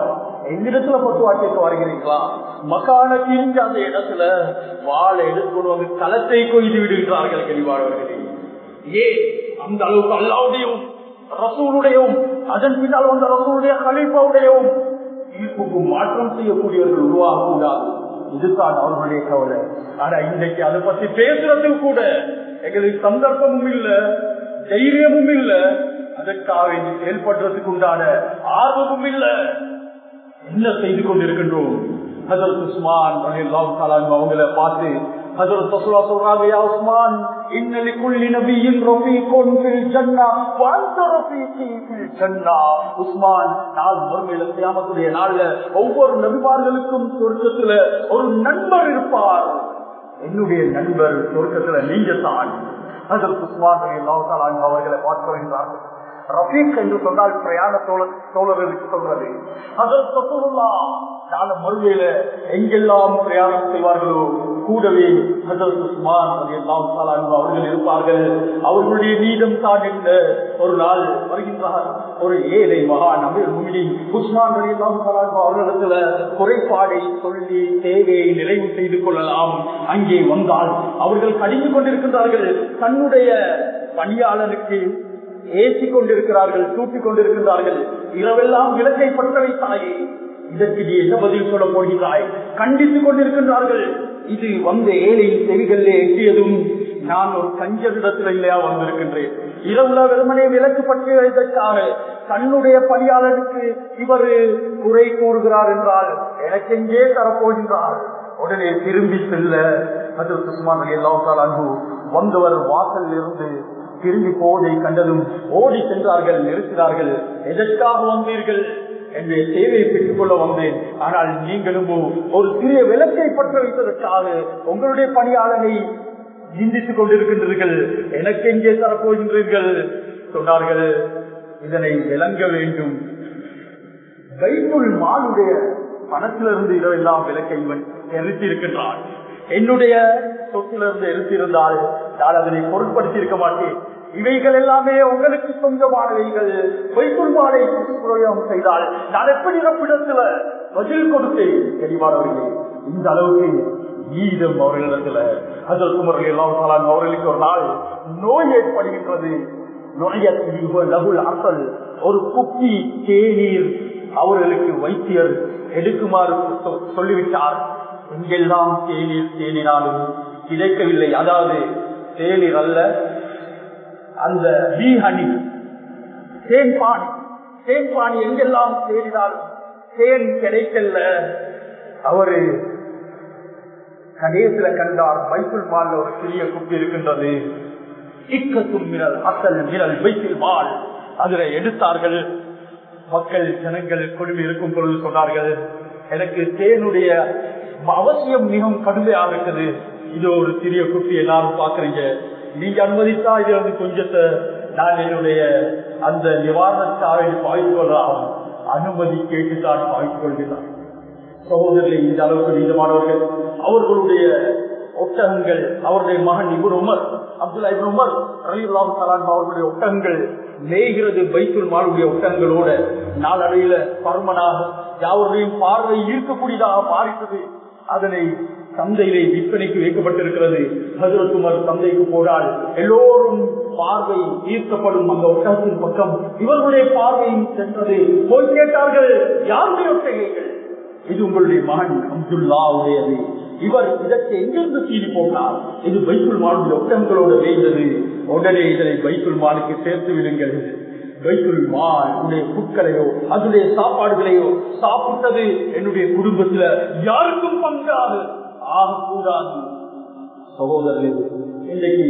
A: எங்கிடத்துல பத்துவா கேட்க வருகிறீங்களா? மக்கான திரிஞ்ச அந்த இடத்துல வாழை எடுத்துக்கொண்டு வந்து களத்தை கொய்து விடுகிறார்கள் கழிவாளர்களே ஏ அந்த அளவுக்கு அல்லாவுடையும் ரசூலுடையவும் அதன் பின்னால் வந்த ரசூலுடைய கழிப்பாவுடையும் ஈர்ப்புக்கு மாற்றம் செய்யக்கூடியவர்கள் உருவாக கூடாது இதுதான் அவர்களுடைய கவலை. ஆனா இன்றைக்கு அதை பத்தி பேசுறதுக்கு கூட எங்களுக்கு சந்தர்ப்பமும் இல்ல தைரியமும் இல்ல அதற்காக செயல்படுறதுக்கு உண்டான ஆர்வமும் இல்லை. என்ன செய்து கொண்டிருக்கின்றோம் ஹசரத் உஸ்மான் அவங்களை பார்த்து ஹசரத் சொல்றாங்க யா உஸ்மான் நபியின் ரஃபீகுன் ஃபில் வ ரஃபீகி ஃபில் உஸ்மான் நாள் மறுமையில கியாமத்துடைய நாள்ல ஒவ்வொரு நபிமார்களுக்கும் சொர்க்கத்துல ஒரு நண்பர் இருப்பார். என்னுடைய நண்பர் சொர்க்கத்துல நீங்க தான் ஹசரத் உஸ்மான் அவர்களை பார்க்க வேண்டார்கள் ரஃபீக் என்று சொன்னால் பிரயாண தோழர் தோழர்களுக்கு சொல்றது நாளை மறுமையில எங்கெல்லாம் பிரயாணம் செய்வார்களோ கூடவே அவர்கள் இருப்பார்கள். அவர்களுடைய நீடம் தான் என்ற ஒரு நாள் வருகின்றார். ஒரு ஏழை மகா அமீர் முமினி உஸ்மான் அவர்களிடத்துல குறைபாடை சொல்லி தேவையை நிறைவு செய்து கொள்ளலாம். அங்கே வந்தால் அவர்கள் கடிந்து கொண்டிருக்கின்றார்கள். தன்னுடைய பணியாளருக்கு ஏசி கொண்டிருக்கிறார்கள் தூக்கிக் கொண்டிருக்கிறார்கள் இரவெல்லாம் விளக்கை பற்ற வைத்தாயே இதற்கு நீ என்ன பதில் சொல்ல போகிறாய் கண்டித்துக் கொண்டிருக்கின்றார்கள். இது வந்த ஏழையின் செவிகளிலே எட்டியதும் நான் ஒரு கஞ்சரிடத்தில் இல்லையா வந்திருக்கின்றேன். இரவுல வெறுமனே விலக்கு பற்றியதற்காக தன்னுடைய பணியாளருக்கு இவர் குறை கூறுகிறார் என்றால் எனக்கெங்கே தரப்போகின்றார்? உடனே திரும்பி செல்ல அது சுஸ்மான் எல்லாத்தால் அன்பு வந்தவர் வாசலில் இருந்து திரும்பி போவதை கண்டதும் ஓடி சென்றார்கள் நிறுத்தினார்கள். எதற்காக வந்தீர்கள்? என்னுடைய சேவையை பெற்றுக் கொள்ள வந்தேன். ஆனால் நீங்களும் ஒரு சிறிய விளக்கை பற்ற வைத்ததற்காக உங்களுடைய பணியாளனை சிந்தித்துக் கொண்டிருக்கின்றீர்கள். எனக்கு எங்கே தரப்போகின்றீர்கள்? சொன்னார்கள் இதனை விளங்க வேண்டும். வைப்புள் மாளுடைய பணத்திலிருந்து இரவெல்லாம் விளக்கை எரித்திருக்கின்றான். என்னுடைய சொத்திலிருந்து எரித்திருந்தால் நான் அதனை பொருட்படுத்தி இருக்க மாட்டேன். இவைகள் எல்லாமே உங்களுக்கு சொந்தமானவைகள் வைக்குள்மாலை பிரயோகம் செய்தால் நான் எப்படி ரப்பிடத்துல பதில் கொடுத்தேன்? தெளிவானவர்களே இந்த அளவுக்கு ஈதம் அவர்களிடத்துல. அதில் குமர்கள் எல்லாம் அவர்களுக்கு ஒரு நாள் நோய் ஏற்படுகின்றது. அசல். ஒரு குப்பி தேநீர் அவர்களுக்கு வைத்தியர் எடுக்குமாறு சொல்லிவிட்டார். எங்கெல்லாம் தேநீர் தேனினாலும் கிடைக்கவில்லை. அதாவது தேநீர் அல்ல அந்த பீஹனி தேன்பாணி. தேன்பாணி எங்கெல்லாம் தேடினாலும் தேன் கிடைக்கல அவரு கணேசில கண்டார் பைக்குள் மால் ஒரு சிறிய குப்பி இருக்கின்றது. இக்கத்தும் மிரல் அசல் மிரல் வைத்தில் மால். அதில் எடுத்தார்கள். மக்கள் ஜனங்கள் கொடுமை இருக்கும் பொழுது சொன்னார்கள் எனக்கு தேனுடைய அவசியம் மிகவும் கடுமையாக இருக்குது. இது ஒரு சிறிய குப்பி எல்லாரும் பாக்குறீங்க நீங்க அனுமதித்தா இதுல வந்து கொஞ்சத்தை நான் என்னுடைய அந்த நிவாரணத்தாவை பாய்ந்து அனுமதி கேட்டுத்தான் பாய்ந்து கொள்கிறார் சகோதரர்களை இந்த அளவுக்கு நீதமானவர்கள் அவர்களுடைய ஒட்டகங்கள் அவருடைய மகன் Ibn Umar Abdullah Ibn Umar ரலிலாம் சலான் அவர்களுடைய ஒட்டகங்கள் மேய்கிறது பைத்துல் மாளுடைய ஒட்டகங்களோட நாளடையில பருமனாக யாவருடையும் பார்வை ஈர்க்கக்கூடியதாக மாறிட்டது. அதனை சந்தையிலே விற்பனைக்கு வைக்கப்பட்டிருக்கிறது. ஹசரத்துமர் சந்தைக்கு போனால் எல்லோரும் பார்வை ஈர்க்கப்படும் அந்த ஒட்டகத்தின் பக்கம். இவர்களுடைய பார்வையும் சென்றது. போய் கேட்டார்கள் யாருடைய ஒட்டகைகள்? இது உங்களுடைய மகன் அப்துல்லாவுடையது. இவர் இதற்கு எங்கிருந்து சீடி போட்டார்? இது பைக்குள் மாலுடைய ஒட்டகங்களோடு வேண்டது உடனே இதனை பைக்குள் மாலுக்கு சேர்த்து விடுங்கள். வைத்துள் மால் உடைய புட்களையோ அதனுடைய சாப்பாடுகளையோ சாப்பிட்டது என்னுடைய குடும்பத்துல யாருக்கும் பங்காது. ஆகக்கூடாது. சகோதரர்களே இன்றைக்கு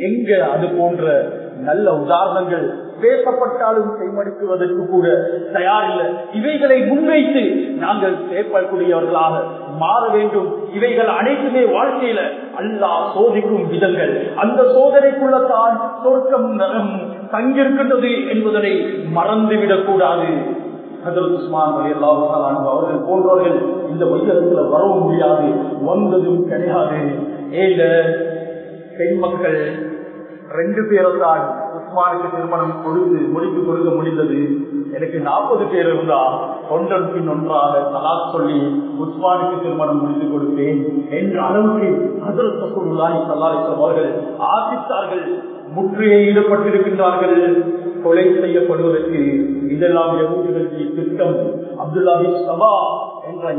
A: எங்க அது போன்ற நல்ல உதாரணங்கள் பேசப்பட்டாலும் செய்மடுக்குவதற்கு கூட தயாரில்லை இவைகளை முன்வைத்து நாங்கள் செயற்படக்கூடியவர்களாக மாற வேண்டும். இவைகள் அனைத்துமே வாழ்க்கையில அல்லா சோதிக்கும் விதங்கள். அந்த சோதனைக்குள்ளத்தான் சொர்க்கம் தங்கியிருக்கின்றது என்பதனை மறந்துவிடக் கூடாது அவர்கள் போன்றவர்கள் இந்த வைத்தியத்துல வரவும் முடியாது வந்ததும் கிடையாது. ஏல பெண் மக்கள் ரெண்டு பேரைத்தான் உஸ்மானுக்கு திருமணம் கொடுத்து முடித்து கொடுக்க முடிந்தது. எனக்கு நாற்பது பேர் இருந்தா ஒன்றன் பின் ஒன்றாக தலாக் சொல்லி உஸ்மானுக்கு திருமணம் முடித்து கொடுத்தேன் என்ற அளவுக்கு அதிரத்தக்குள்ளாய் சல்லாரிசம் அவர்கள் ஆசித்தார்கள். முற்றியை ஈடுபட்டிருக்கின்றார்கள். கொலை செய்யப்படுவதற்கு இதெல்லாம் யகூதிகளுக்கு திட்டம். அப்துல்லாஹி சபா என்ற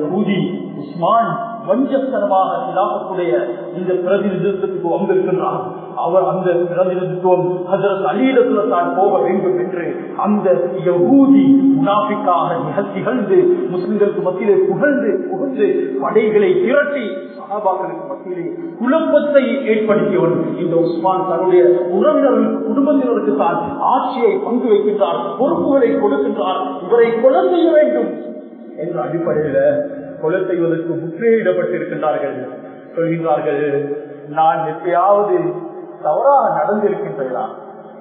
A: உஸ்மான் வஞ்சத்தனமாக இலாகக்கூடிய இந்த பிரதிநிதித்துவத்துக்கு வந்திருக்கின்றார் அவர் அந்த பிரதிநிதித்துவம் ஹசரத் அலியிடத்துல தான் போக வேண்டும் என்று அந்த யகூதி முனாஃபிக்காக திகழ்ந்து முஸ்லிம்களுக்கு மத்தியிலே புகழ்ந்து புகழ்ந்து படைகளை திரட்டி சகாபாக்களுக்கு மத்தியிலே குழப்பத்தை ஏற்படுத்தியவன் இந்த உஸ்மான் தன்னுடைய உறவினர்களுக்கு குடும்பத்தினருக்கு தான் ஆட்சியை பங்கு வைக்கின்றார் பொறுப்புகளை கொடுக்கின்றார். இவரை கொலை செய்ய வேண்டும் என்ற அடிப்படையில கொலை செய்வதற்கு முற்றுகையிடப்பட்டிருக்கின்றார்கள். சொல்கின்றார்கள் நான் எப்பயாவது தவறாக நடந்திருக்கின்றா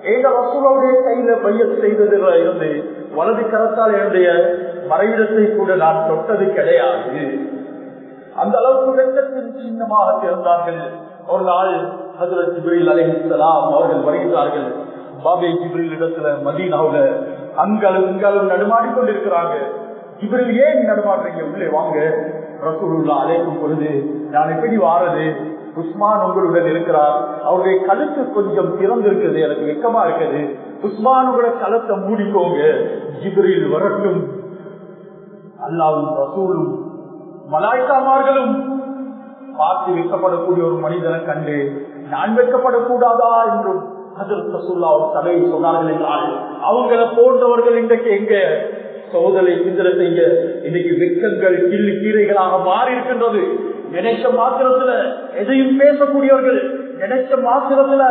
A: எங்க ரசூலுடைய கையில பைய செய்ததுல இருந்து வலது கரத்தால் என்னுடைய மறைவிடத்தை கூட நான் தொட்டது கிடையாது. அந்த அளவுக்கு வெட்டத்தின் சின்னமாக இருந்தார்கள். ஒரு நாள் ஹசரத் ஜிபிரில் அலைஹிஸ்ஸலாம் அவர்கள் வருகிறார்கள். பாபே ஜிபிரில் இடத்துல மதீனாவுல அங்காலும் இங்காலும் நடுமாடி கொண்டிருக்கிறாங்க. இவர்கள் ஏன் நடமாடுறீங்க? உள்ளே வாங்க. ரசூலுல்லா அழைக்கும் பொழுது நான் எப்படி வாரது? உஸ்மான் உங்களுடன் இருக்கிறார். அவருடைய கழுத்து கொஞ்சம் திறந்திருக்கிறது எனக்கு வெக்கமா இருக்குது. உஸ்மானோட கலத்தை மூடிக்கோங்க. ஜிபிரில் வரட்டும். அல்லாவும் வசூலும் மலாய்க்காமார்களும். பார்த்து வைக்கப்படக்கூடிய ஒரு மனிதனை கண்டு நான் வைக்கப்படக்கூடாதா? என்றும் அதற்கு ஒரு சொன்னார்கள் என்றால் அவங்கள போன்றவர்கள் இன்றைக்கு எங்க? சோதனை சிந்தனை செய்ய இன்னைக்கு வெக்கங்கள் கிள்ளி கீரைகளாக மாறி இருக்கின்றது நினைச்ச மாத்திரத்துல எதையும் பேசக்கூடியவர்கள் நினைச்ச மாத்திரத்துல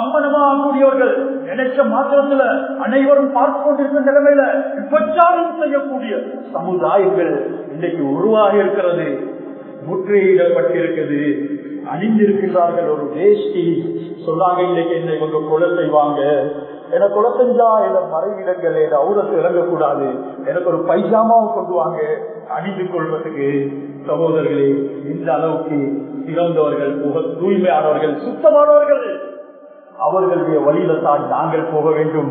A: அம்மனமாகக்கூடியவர்கள் நினைச்ச மாத்திரத்துல அனைவரும் பார்த்து கொண்டிருக்கிற நிலைமையில விபச்சாரம் செய்யக்கூடிய சமுதாயங்கள் இன்னைக்கு உருவாகி இருக்கிறது. முற்றுகையிடப்பட்டிருக்கிறது. அணிந்திருக்கிறார்கள் ஒரு வேஷ்டி சொல்றாங்க இன்னைக்கு என்ன இவங்க கொலை செய்வாங்க? என கொலை செஞ்சா? என மறைவிடங்கள் என அவுரத்து இறங்கக்கூடாது. எனக்கு ஒரு பைஜாமாவும் கொண்டு வாங்க. அணிந்து கொள்வதற்கு சகோதரர்களே இந்த அளவுக்கு சிறந்தவர்கள் தூய்மையானவர்கள் சுத்தமானவர்கள். அவர்களுடைய வழியில தான் நாங்கள் போக வேண்டும்.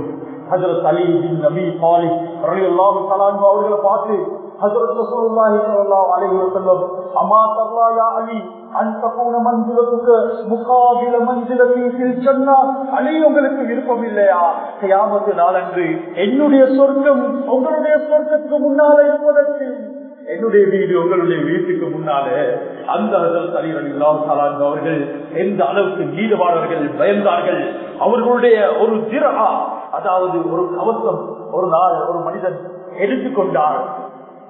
A: ஹசரத் அலி பின் நபி பாலி அவர்களை பார்த்து ஹசரத் அலி ஸல்லல்லாஹு அமா தர்லா அலி? அன் தகூன முகாபில மன்சிலத்தி ஃபில் ஜன்னah உங்களுக்கு விருப்பம் இல்லையா நாளன்று என்னுடைய சொர்க்கம் உங்களுடைய சொர்க்கத்துக்கு முன்னால இருப்பதற்கு. என்னுடைய வீடு உங்களுடைய வீட்டுக்கு முன்னால. அந்த அவர்கள் எந்த அளவுக்கு ஈடுபாடவர்கள் பயந்தார்கள்? அவர்களுடைய ஒரு திரகா அதாவது ஒரு கவசம் ஒரு நாள் ஒரு மனிதன் எடுத்துக்கொண்டார்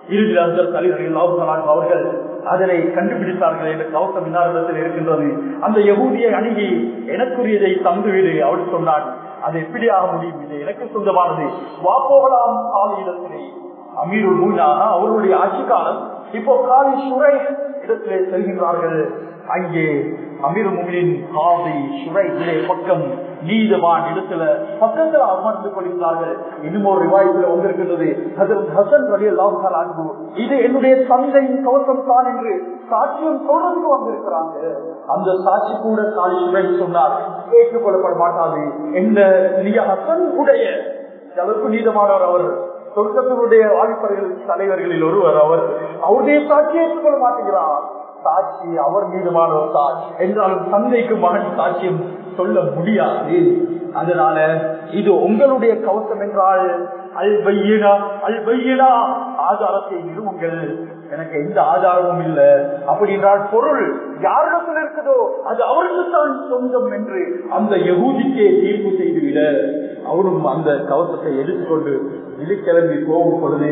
A: இறுதி அந்த தலைவர்கள் அவர்கள் அதனை கண்டுபிடித்தார்கள் என்று கவசம் இன்னாரிடத்தில் இருக்கின்றது. அந்த யகூதியை அணுகி எனக்குரியதை தந்துவிடு அவள் சொன்னான். அது எப்படியாக முடியும்? இது எனக்கு சொந்தமானது. வாப்போகலாம் போகலாம் காலையிடத்திலே. அமீருல் மூனாக அவருடைய ஆட்சி காலம் இப்போ காலி சுரை இடத்திலே செல்கின்றார்கள். அங்கே அமீர் முமினின் காதி சுரை பக்கம் நீதவான் இடத்துல பக்கத்துல அமர்ந்து கொள்கிறார்கள் இன்னும் ஒரு ரிவாயத்தில் வந்திருக்கின்றது. ஹசன் ரலி அல்லாஹால் அன்பு இது என்னுடைய தந்தையின் கவசம் தான் என்று சாட்சியம் தொடர்ந்து வந்திருக்கிறாங்க. அந்த சாட்சி கூட காலி சுரை சொன்னார். ஏற்றுக்கொள்ளப்பட மாட்டாது. என்ன நீ ஹசன் உடைய அளவுக்கு நீதமானவர் அவர் சொர்க்கத்தினுடைய வாலிபர்கள் தலைவர்களில் ஒருவர் அவர் அவருடைய சாட்சியை ஏற்றுக்கொள்ள மாட்டேங்கிறார். சாட்சி அவர் மீதுமானவர் சாட்சி. என்றாலும் தந்தைக்கு மகன் சாட்சியம் சொல்ல முடியாது. அதனால இது உங்களுடைய கவசம் என்றால் அல் பையனா அல் பையனா ஆதாரத்தை நிறுவுங்கள். எனக்கு எந்த ஆதாரமும் இல்லை. அப்படி என்றால் பொருள் யாரிடத்தில் இருக்குதோ அது அவருக்கு தான் சொந்தம் என்று அந்த யகூதிக்கே தீர்ப்பு செய்துவிட அவரும் அந்த கவசத்தை எடுத்துக்கொண்டு விழிக்கிளம்பி போகும் பொழுது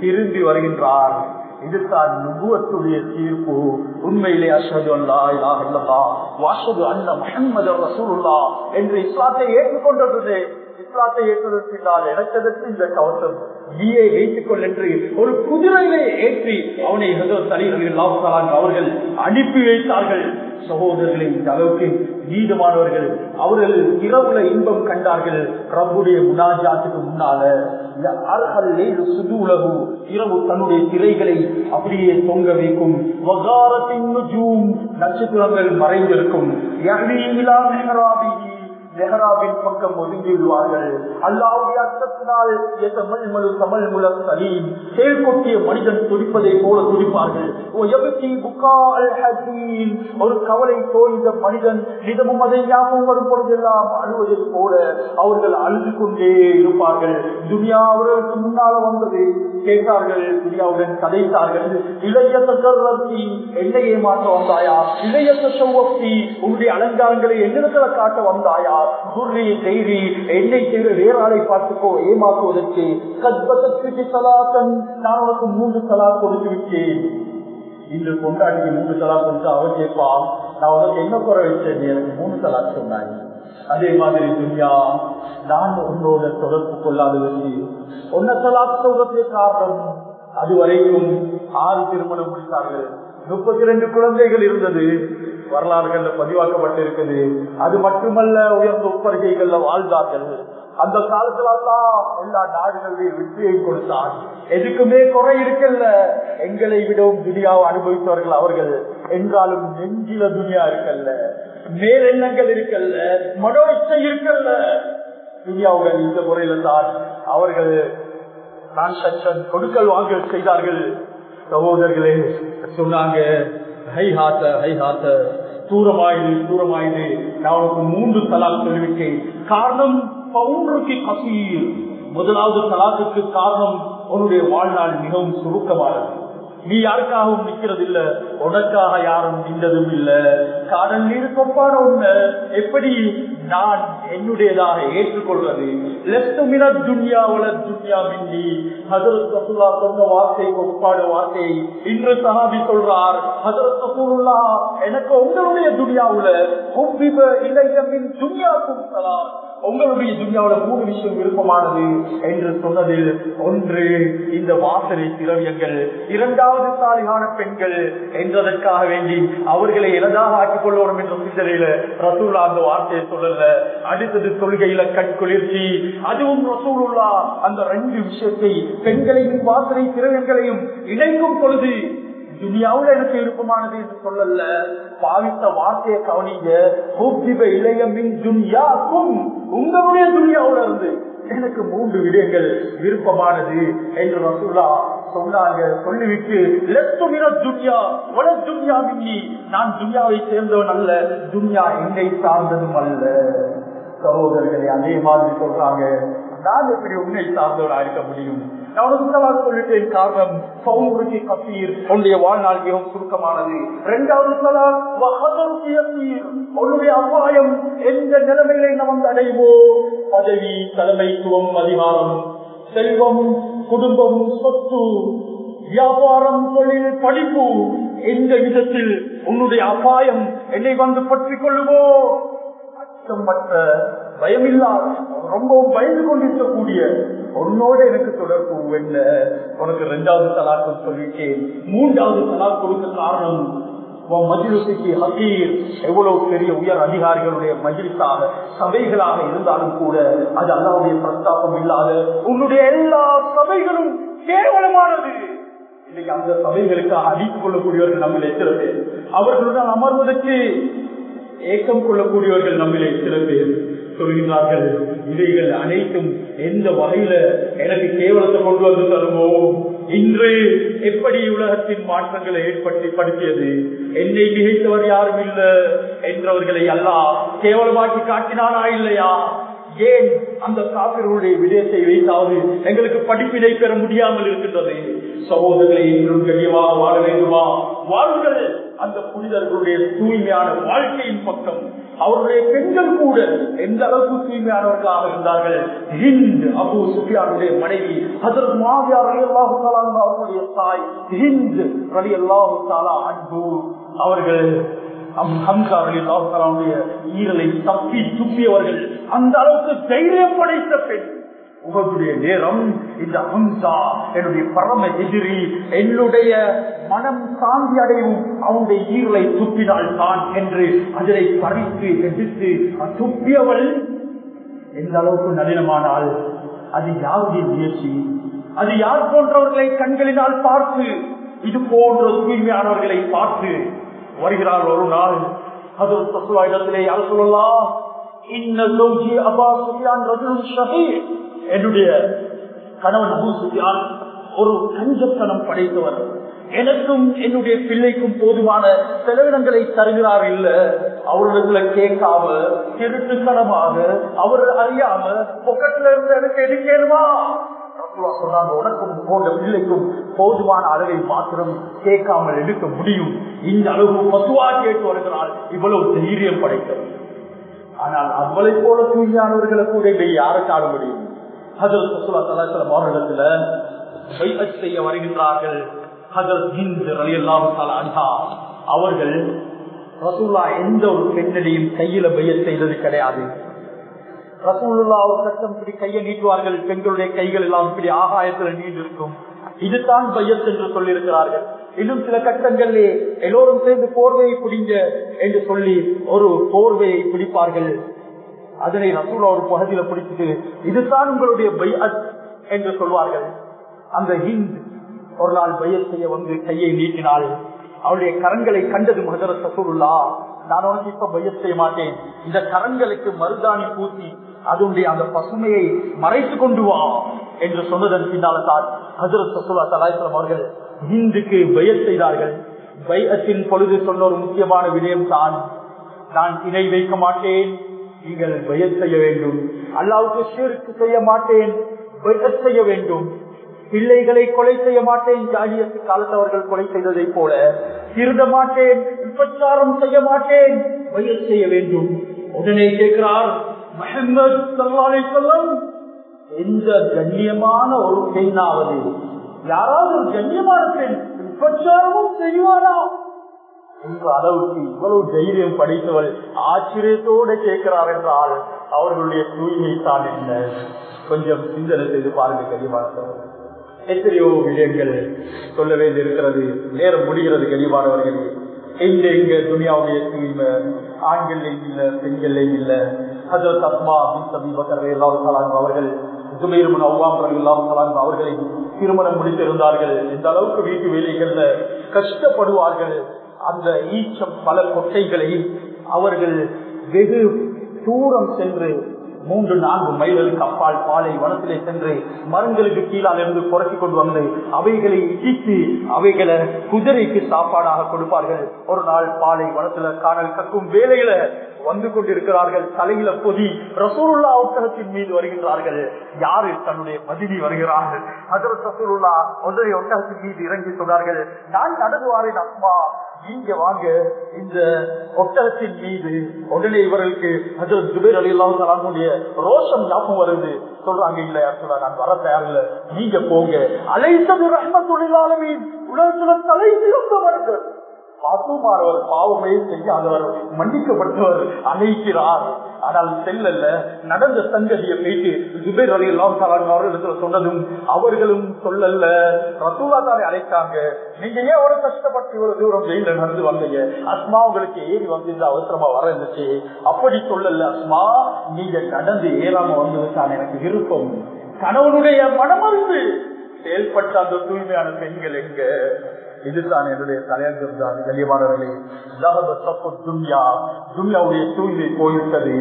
A: திரும்பி வருகின்றார். இதுதான் நுபுவத்துடைய தீர்ப்பு. உண்மையிலே அஸ்வது அல்லா இலாஹ இல்லல்லா வாஷது அன்ன முஹம்மது ரசூலுல்லா என்று இஸ்லாத்தை ஏற்றுக்கொண்டது இஸ்லாத்தை ஏற்றுவதற்காக இணைத்ததற்கு இந்த கவசம் நீயை வைத்துக் கொள் என்று ஒரு குதிரையிலே ஏற்றி அவனை தலைவர்கள் அவர்கள் அனுப்பி வைத்தார்கள். சகோதரர்களின் இந்த அளவுக்கு நீதமானவர்கள் அவர்கள் இரவுல இன்பம் கண்டார்கள். ரப்புடைய முனாஜாத்துக்கு முன்னால சுதுலகு இரவு தன்னுடைய திரைகளை அப்படியே தொங்க வைக்கும். நட்சத்திரங்கள் மறைந்திருக்கும். மெஹராபின் பக்கம் ஒதுங்கிவிடுவார்கள். அல்லாவுடைய அச்சத்தினால் தமிழ் தமிழ் முலம் சலீம். செயல்கொட்டிய மனிதன் துடிப்பதை போல துடிப்பார்கள். ஒரு கவலை தோய்ந்த மனிதன் நிதமும் அதை ஞாபகம் வரும் பொழுதெல்லாம் அழுவதை போல அவர்கள் அழுது கொண்டே இருப்பார்கள். துனியா அவர்களுக்கு முன்னால வந்தது. கேட்டார்கள் துனியாவுடன் கதைத்தார்கள் இளைய தகர்த்தி என்னையே மாற்ற வந்தாயா? இளைய தசவப்தி உன்னுடைய அலங்காரங்களை என்னிடத்துல காட்ட வந்தாயா? துர்ரி தைரி என்னை செய்த வேறாளை பார்த்துக்கோ ஏமாற்றுவதற்கு கத்பத்திற்கு சலாத்தன் நான் உனக்கு மூன்று சலா கொடுத்து விட்டேன். இன்று கொண்டாடி மூன்று சலா கொடுத்து அவர் கேட்பான் நான் உனக்கு என்ன குறை வச்சேன்? எனக்கு மூணு சலா சொன்னாங்க அதே மாதிரி துன்யா நான் உன்னோட தொடர்பு கொள்ளாததற்கு ஒன்ன சலா சொல்றதே காரணம் அதுவரைக்கும் ஆறு திருமணம் முடித்தார்கள். முப்பத்தி ரெண்டு குழந்தைகள் இருந்தது. வரலாறுகள்ல பதிவாக்கப்பட்டிருக்குது. அது மட்டுமல்ல உயர்ந்த உப்பரிகைகள்ல வாழ்ந்தார்கள். அந்த காலத்துல எல்லாம் எல்லா நாடுகளிலும் வெற்றியை கொடுத்தார். எதுக்குமே குறை இருக்கல்ல. எங்களை விடவும் துனியாவை அனுபவித்தவர்கள் அவர்கள். என்றாலும் நெஞ்சில துனியா இருக்கல்ல. மேலெண்ணங்கள் இருக்கல்ல. மனோ இச்சை இருக்கல்ல. துனியாவுடன் இந்த முறையில தான் அவர்கள் டிரான்சாக்சன் கொடுக்கல் வாங்கல் செய்தார்கள். சகோதரர்களே சொன்னாங்க ஹை ஹாத்த ஹை ஹாத்த தூரமாயுது தூரமாயுது நான் உனக்கு மூன்று தலாக் தெரிவிக்கேன் காரணம் பவுன்றுக்கு கசீர். முதலாவது தலாக்குக்கு காரணம் உன்னுடைய வாழ்நாள் மிகவும் சுருக்கமானது. நீ யாருக்காகவும் நிக்கிறது இல்ல உனக்காக யாரும் நின்றதும் இல்ல. காதல் நீர் தொப்பான உண்மை. எப்படி நான் என்னுடையதாக ஏற்றுக்கொள்வது? லெப்துமின துன்யா உல துன்யா மின்னி. ஹசரத் ரசூல்லா சொன்ன வார்த்தை ஒப்பாடு வார்த்தை. இன்று சஹாபி சொல்றார் ஹசரத் ரசூலுல்லா எனக்கு உங்களுடைய துன்யாவுல இளைய மின் துன்யாக்கும் சலாம் உங்களுடைய துன்யாவில மூணு விஷயம் விருப்பமானது என்று சொன்னதில் ஒன்று இந்த வாசனை திரவியங்கள். இரண்டாவது சாலிகான பெண்கள் என்றதற்காக வேண்டி அவர்களை எனதாக ஆக்கிக் கொள்ளணும் என்ற சிந்தனையில ரசூல்லா அந்த வார்த்தையை சொல்லல. அடுத்தது தொழுகையில கண் குளிர்ச்சி அதுவும் ரசூலுல்லா அந்த ரெண்டு விஷயத்தை பெண்களையும் வாசனை திரவியங்களையும் இணைக்கும் பொழுது துனியாவில் எனக்கு விருப்பமானது என்று சொல்லல. பாவித்த வார்த்தையை கவனிங்க. இளைய மின் துன்யாக்கும். உங்களுடைய துனியாவுல இருந்து எனக்கு மூன்று விடயங்கள் விருப்பமானது என்று ரசூல்லா சொன்னாங்க. சொல்லிவிட்டு துன்யா வட துன்யா மின்னி. நான் துன்யாவை சேர்ந்தவன் அல்ல துன்யா என்னை சார்ந்ததும் அல்ல. சகோதரர்களை அதே மாதிரி சொல்றாங்க. நான் எப்படி உன்னை சார்ந்தவனா இருக்க முடியும்? நான் உனக்கு சொல்லிட்டேன் காரணம் சௌருக்கு கசீர் உன்னுடைய வாழ்நாள் மிகவும் சுருக்கமானது. இரண்டாவது உன்னுடைய அபாயம் எந்த நிலைமையில நாம் அடைவோ பதவி தலைமைத்துவம் அதிகாரம் செல்வம் குடும்பம் சொத்து வியாபாரம் தொழில் படிப்பு எந்த விதத்தில் உன்னுடைய அபாயம் என்னை வந்து பற்றிக் கொள்ளுவோ பயம் இல்லாத ரொம்பவும் பயந்து கொண்டிருக்கக்கூடிய உன்னோட எனக்கு தொடர்பு என்ன உனக்கு ரெண்டாவது தலாக்கு சொல்லிட்டேன். மூன்றாவது தலாக் கொடுக்க காரணம் மஜிலிசுக்கு ஹசீர் எவ்வளவு பெரிய உயர் அதிகாரிகளுடைய மஜிலிசாக சபைகளாக இருந்தாலும் கூட அது அல்லாவுடைய பிரஸ்தாபம் இல்லாத உன்னுடைய எல்லா சபைகளும் கேவலமானது. இன்னைக்கு அந்த சபைகளுக்காக அடித்துக் கொள்ளக்கூடியவர்கள் நம்மில் எத்தனை பேர்? அவர்களுடன் அமர்வதற்கு ஏக்கம் கொள்ளக்கூடியவர்கள் நம்மிலே சில பேர் சொல்கிறார்கள் இவைகள் அனைத்தும் எந்த வகையில எனக்கு கேவலத்தை கொண்டு வந்து தருமோ? இன்று எப்படி உலகத்தின் மாற்றங்களை ஏற்படுத்தி படுத்தியது? என்னை மிகைத்தவர் யாரும் இல்லை என்றவர்களை அல்லா கேவலமாக்கி காட்டினானா இல்லையா? ஏன் அந்த காப்பிர்களுடைய விடயத்தை வைத்தாவது? எங்களுக்கு படிப்பினை பெற முடியாமல் இருக்கின்றது. சகோதரர்களை இன்னும் கண்ணியமாக வாழ வேண்டுமா? வாழுங்கள் அந்த புனிதர்களுடைய தூய்மையான வாழ்க்கையின் பக்கம் அவருடைய பெண்கள் கூட எந்த அளவுக்கு தூய்மையானவர்களாக இருந்தார்கள்? ஹிந்த் அபு சுஃபியானுடைய மனைவி அதற்கு மாவியார் அலி அல்லாஹு அவர்களுடைய தாய் ஹிந்த் ரவி அல்லாஹு தாலா அன்பு. அவர்கள் ஹம்சா அலி அல்லாஹு தாலாவுடைய ஈரலை தப்பி துப்பியவர்கள். அந்த அளவுக்கு தைரியம் படைத்த பெண். உங்களுடைய நேரம் இந்த ஹம்சா என்னுடைய பரம எதிரி என்னுடைய மனம் சாந்தி அடையும் அவனுடைய ஈரலை துப்பினால் தான் என்று அதனை பறித்து எதிர்த்து துப்பியவள் எந்த அளவுக்கு நளினமானால் அது யாருடைய முயற்சி? அது யார் போன்றவர்களை கண்களினால் பார்த்து இது போன்ற தூய்மையானவர்களை பார்த்து வருகிறார் ஒரு நாள் அது தத்துவ இடத்திலே யார் சொல்லலாம்? இன்னும் அபா சுஃபியான் ரஜுல் ஷஹீத் என்னுடைய கணவன் அபு ஒரு கஞ்சத்தனம் படைத்தவர். எனக்கும் என்னுடைய பிள்ளைக்கும் போதுமான செலவினங்களை தருகிறார் இல்ல? அவரிடத்துல கேட்காம திருட்டுத்தனமாக அவர் அறியாம பொக்கெட்ல இருந்து எனக்கு எடுக்கணுமா சொன்னாங்க உனக்கும் போன்ற பிள்ளைக்கும் போதுமான அளவை மாத்திரம் கேட்காமல் எடுக்க முடியும். இந்த அளவு மதுவா கேட்டு வருகிறாள். இவ்வளவு தைரியம் படைத்தது. ஆனால் அவளை போல தூய்மையானவர்களை கூட இதை யாரை காண முடியும் அவர்களிடத்துல பைஅத் செய்ய வருகின்றார்கள். அவர்கள் ரசூல்லா எந்த ஒரு பெண்ணிலையும் கையில பைய செய்தது கிடையாது. ரசூல்லா ஒரு கட்டம் இப்படி கையை நீட்டுவார்கள். பெண்களுடைய கைகள் எல்லாம் இப்படி ஆகாயத்துல நீண்டிருக்கும். இதுதான் பையத் என்று சொல்லியிருக்கிறார்கள். இன்னும் சில கட்டங்களிலே எல்லோரும் சேர்ந்து போர்வையை பிடிங்க என்று சொல்லி ஒரு போர்வையை பிடிப்பார்கள். அதனை ரசூலா ஒரு பகுதியில பிடிச்சிட்டு இதுதான் உங்களுடைய பையத் என்று சொல்வார்கள். அந்த ஹிந்த் ஒரு நாள் பையத் செய்ய வந்து கையை நீட்டினாள். அவளுடைய கரங்களை கண்டது மகர சசூருல்லா நான் உனக்கு இப்ப பையத் செய்ய மாட்டேன். இந்த கரங்களுக்கு மருதாணி பூசி அதனுடைய அந்த பசுமையை மறைத்து கொண்டு வா என்று சொன்னதன் பின்னால்தான் ஹசரத் சசுல்லா தலாய்சலம் அவர்கள் ஹிந்துக்கு பையத் செய்தார்கள். பையத்தின் பொழுது சொன்ன ஒரு முக்கியமான விடயம் தான் நான் இணை வைக்க மாட்டேன். நீங்கள் பய செய்ய வேண்டும். அல்லாவுக்கு ஷிருக்கு செய்ய மாட்டேன் பயத் செய்ய வேண்டும். பிள்ளைகளை கொலை செய்ய மாட்டேன் ஜாகியத்து காலத்தவர்கள் கொலை செய்ததை போல. திருட மாட்டேன் விபச்சாரம் செய்ய மாட்டேன் பய செய்ய வேண்டும். உடனே கேட்கிறார் மஹமது சல்லாலை சொல்லம் எந்த கண்ணியமான ஒரு பெண்ணாவது யாராவது ஒரு கண்ணியமான பெண் விபச்சாரமும் செய்வாரா என்ற அளவுக்கு இவ்வளவு தைரியம் படித்தவள் ஆச்சரியத்தோடு கேட்கிறார் என்றால் அவர்களுடைய தூய்மை தான் என்ன? கொஞ்சம் சிந்தனை செய்து பாருங்க கனிவானவர்கள் எத்தனையோ விஷயங்கள் சொல்ல வேண்டியிருக்கிறது. நேரம் முடிகிறது கனிவானவர்கள் எங்க எங்க துணியாவுடைய தூய்மை? ஆண்கள் இல்லை பெண்கள் இல்லை. அது தத்மா அவர்கள் ஜுபைருமன் அவ்வாம் இல்லாமல் அவர்களை திருமணம் முடித்திருந்தார்கள். இந்த அளவுக்கு வீட்டு வேலைகள்ல கஷ்டப்படுவார்கள். அந்த ஈச்சம் பல கொட்டைகளை அவர்கள் வெகு தூரம் சென்று மூன்று நான்கு மைல்களுக்கு அப்பால் பாலை வனத்திலே சென்று மரங்களுக்கு கீழால் இருந்து புரட்டி கொண்டு வந்து அவைகளை இடித்து அவைகளை குதிரைக்கு சாப்பாடாக கொடுப்பார்கள். ஒரு நாள் பாலை வனத்துல காணல் கக்கும் வேலைகளை வந்து கொண்டிருக்கிறார்கள் தலையில பொதி ரசூலுல்லா ஒட்டகத்தின் மீது வருகின்றார்கள். யாரு தன்னுடைய மதினி வருகிறார்கள்? அதில் ரசூலுல்லா ஒன்றைய ஒட்டகத்தின் மீது இறங்கி சொன்னார்கள் நான் நடந்து வாரேன் அம்மா. நீங்க வாங்க. இந்த ஒட்டகத்தின் மீது உடனே இவர்களுக்கு அதில் துபேர் அலி அல்லாஹுடைய ரோஷம் ஞாபகம் வருது. சொல்றாங்க இல்ல சொல்ல நான் வர தயார் இல்ல நீங்க போங்க. அலைசது ரஹ்மத்துள்ளாலமின் உலகத்துல தலை சிறந்தவர்கள் அவர் பாவமே செய்யாதவர் மன்னிக்கப்பட்டவர் அழைக்கிறார் ஆனால் செல்லல்ல நடந்த சங்கதியை போயிட்டு ஜுபேர் அலி எல்லாம் அவர்களிடத்துல சொன்னதும் அவர்களும் சொல்லல்ல. ரசூலா தானே அழைத்தாங்க. நீங்க ஏன் ஒரு கஷ்டப்பட்டு இவ்வளவு தூரம் வெயில நடந்து வந்தீங்க? அஸ்மா உங்களுக்கு ஏறி வந்து இந்த அவசரமா வர இருந்துச்சு. அப்படி சொல்லல அஸ்மா நீங்க நடந்து ஏறாம வந்தது தான் எனக்கு விருப்பம். கணவனுடைய மனமருந்து செயல்பட்ட அந்த தூய்மையான பெண்கள் எங்க? இதுதான் என்னுடைய தலையங்கம் தான் கல்யமானவர்களே துன்யா. துன்யாவுடைய தூய்மை போயிருக்கிறது.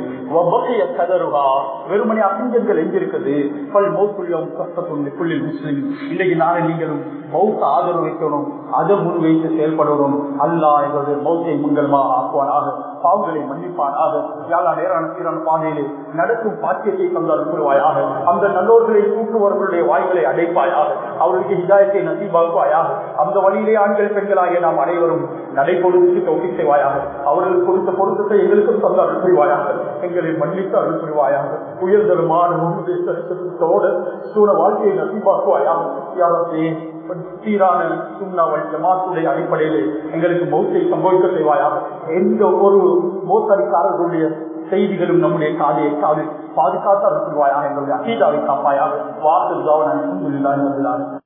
A: கதருகா. வெறுமனே அசிங்கங்கள் எங்கிருக்குது பல் மௌக்குள்ளும் கஷ்டத்துள்ளி புள்ளி முஸ்லிம். இன்னைக்கு நாளை நீங்களும் மௌத்த ஆதரவு வைக்கணும் அதை முன் வைத்து செயல்படணும். அல்லா எங்களுடைய மௌத்தை மங்களமாக ஆக்குவானாக பாவங்களை மன்னிப்பானாக யாரா நேரான சீரான பாதையிலே நடக்கும் பாக்கியத்தை தந்து அனுப்புவாயாக அந்த நல்லோர்களை தூக்குவர்களுடைய வாய்களை அடைப்பாயாக அவர்களுக்கு ஹிதாயத்தை நசீபாக்குவாயாக அந்த வழியிலே ஆண்கள் பெண்களாகிய நாம் அனைவரும் நடை கொடுத்து தொகுதி செய்வாயாக. அவர்களுக்கு கொடுத்த பொருத்தத்தை எங்களுக்கும் தந்த அருள் புரிவாயாக. எங்களை மன்னித்து அருள் புரிவாயாக. உயர்தரமான முன்னுடைய சூழ வாழ்க்கையை நசிப்பாக்குவாயாக. யாரே சீரான சுண்ணாவல் ஜமாத்துடைய அடிப்படையில் எங்களுக்கு மௌத்தை சம்பவிக்க செய்வாயாக. எந்த ஒரு மோசடிக்காரர்களுடைய செய்திகளும் நம்முடைய காதையை காது பாதுகாத்து அருள்வாயாக எங்களுடைய அசீதாவை காப்பாயாக. வாக்கு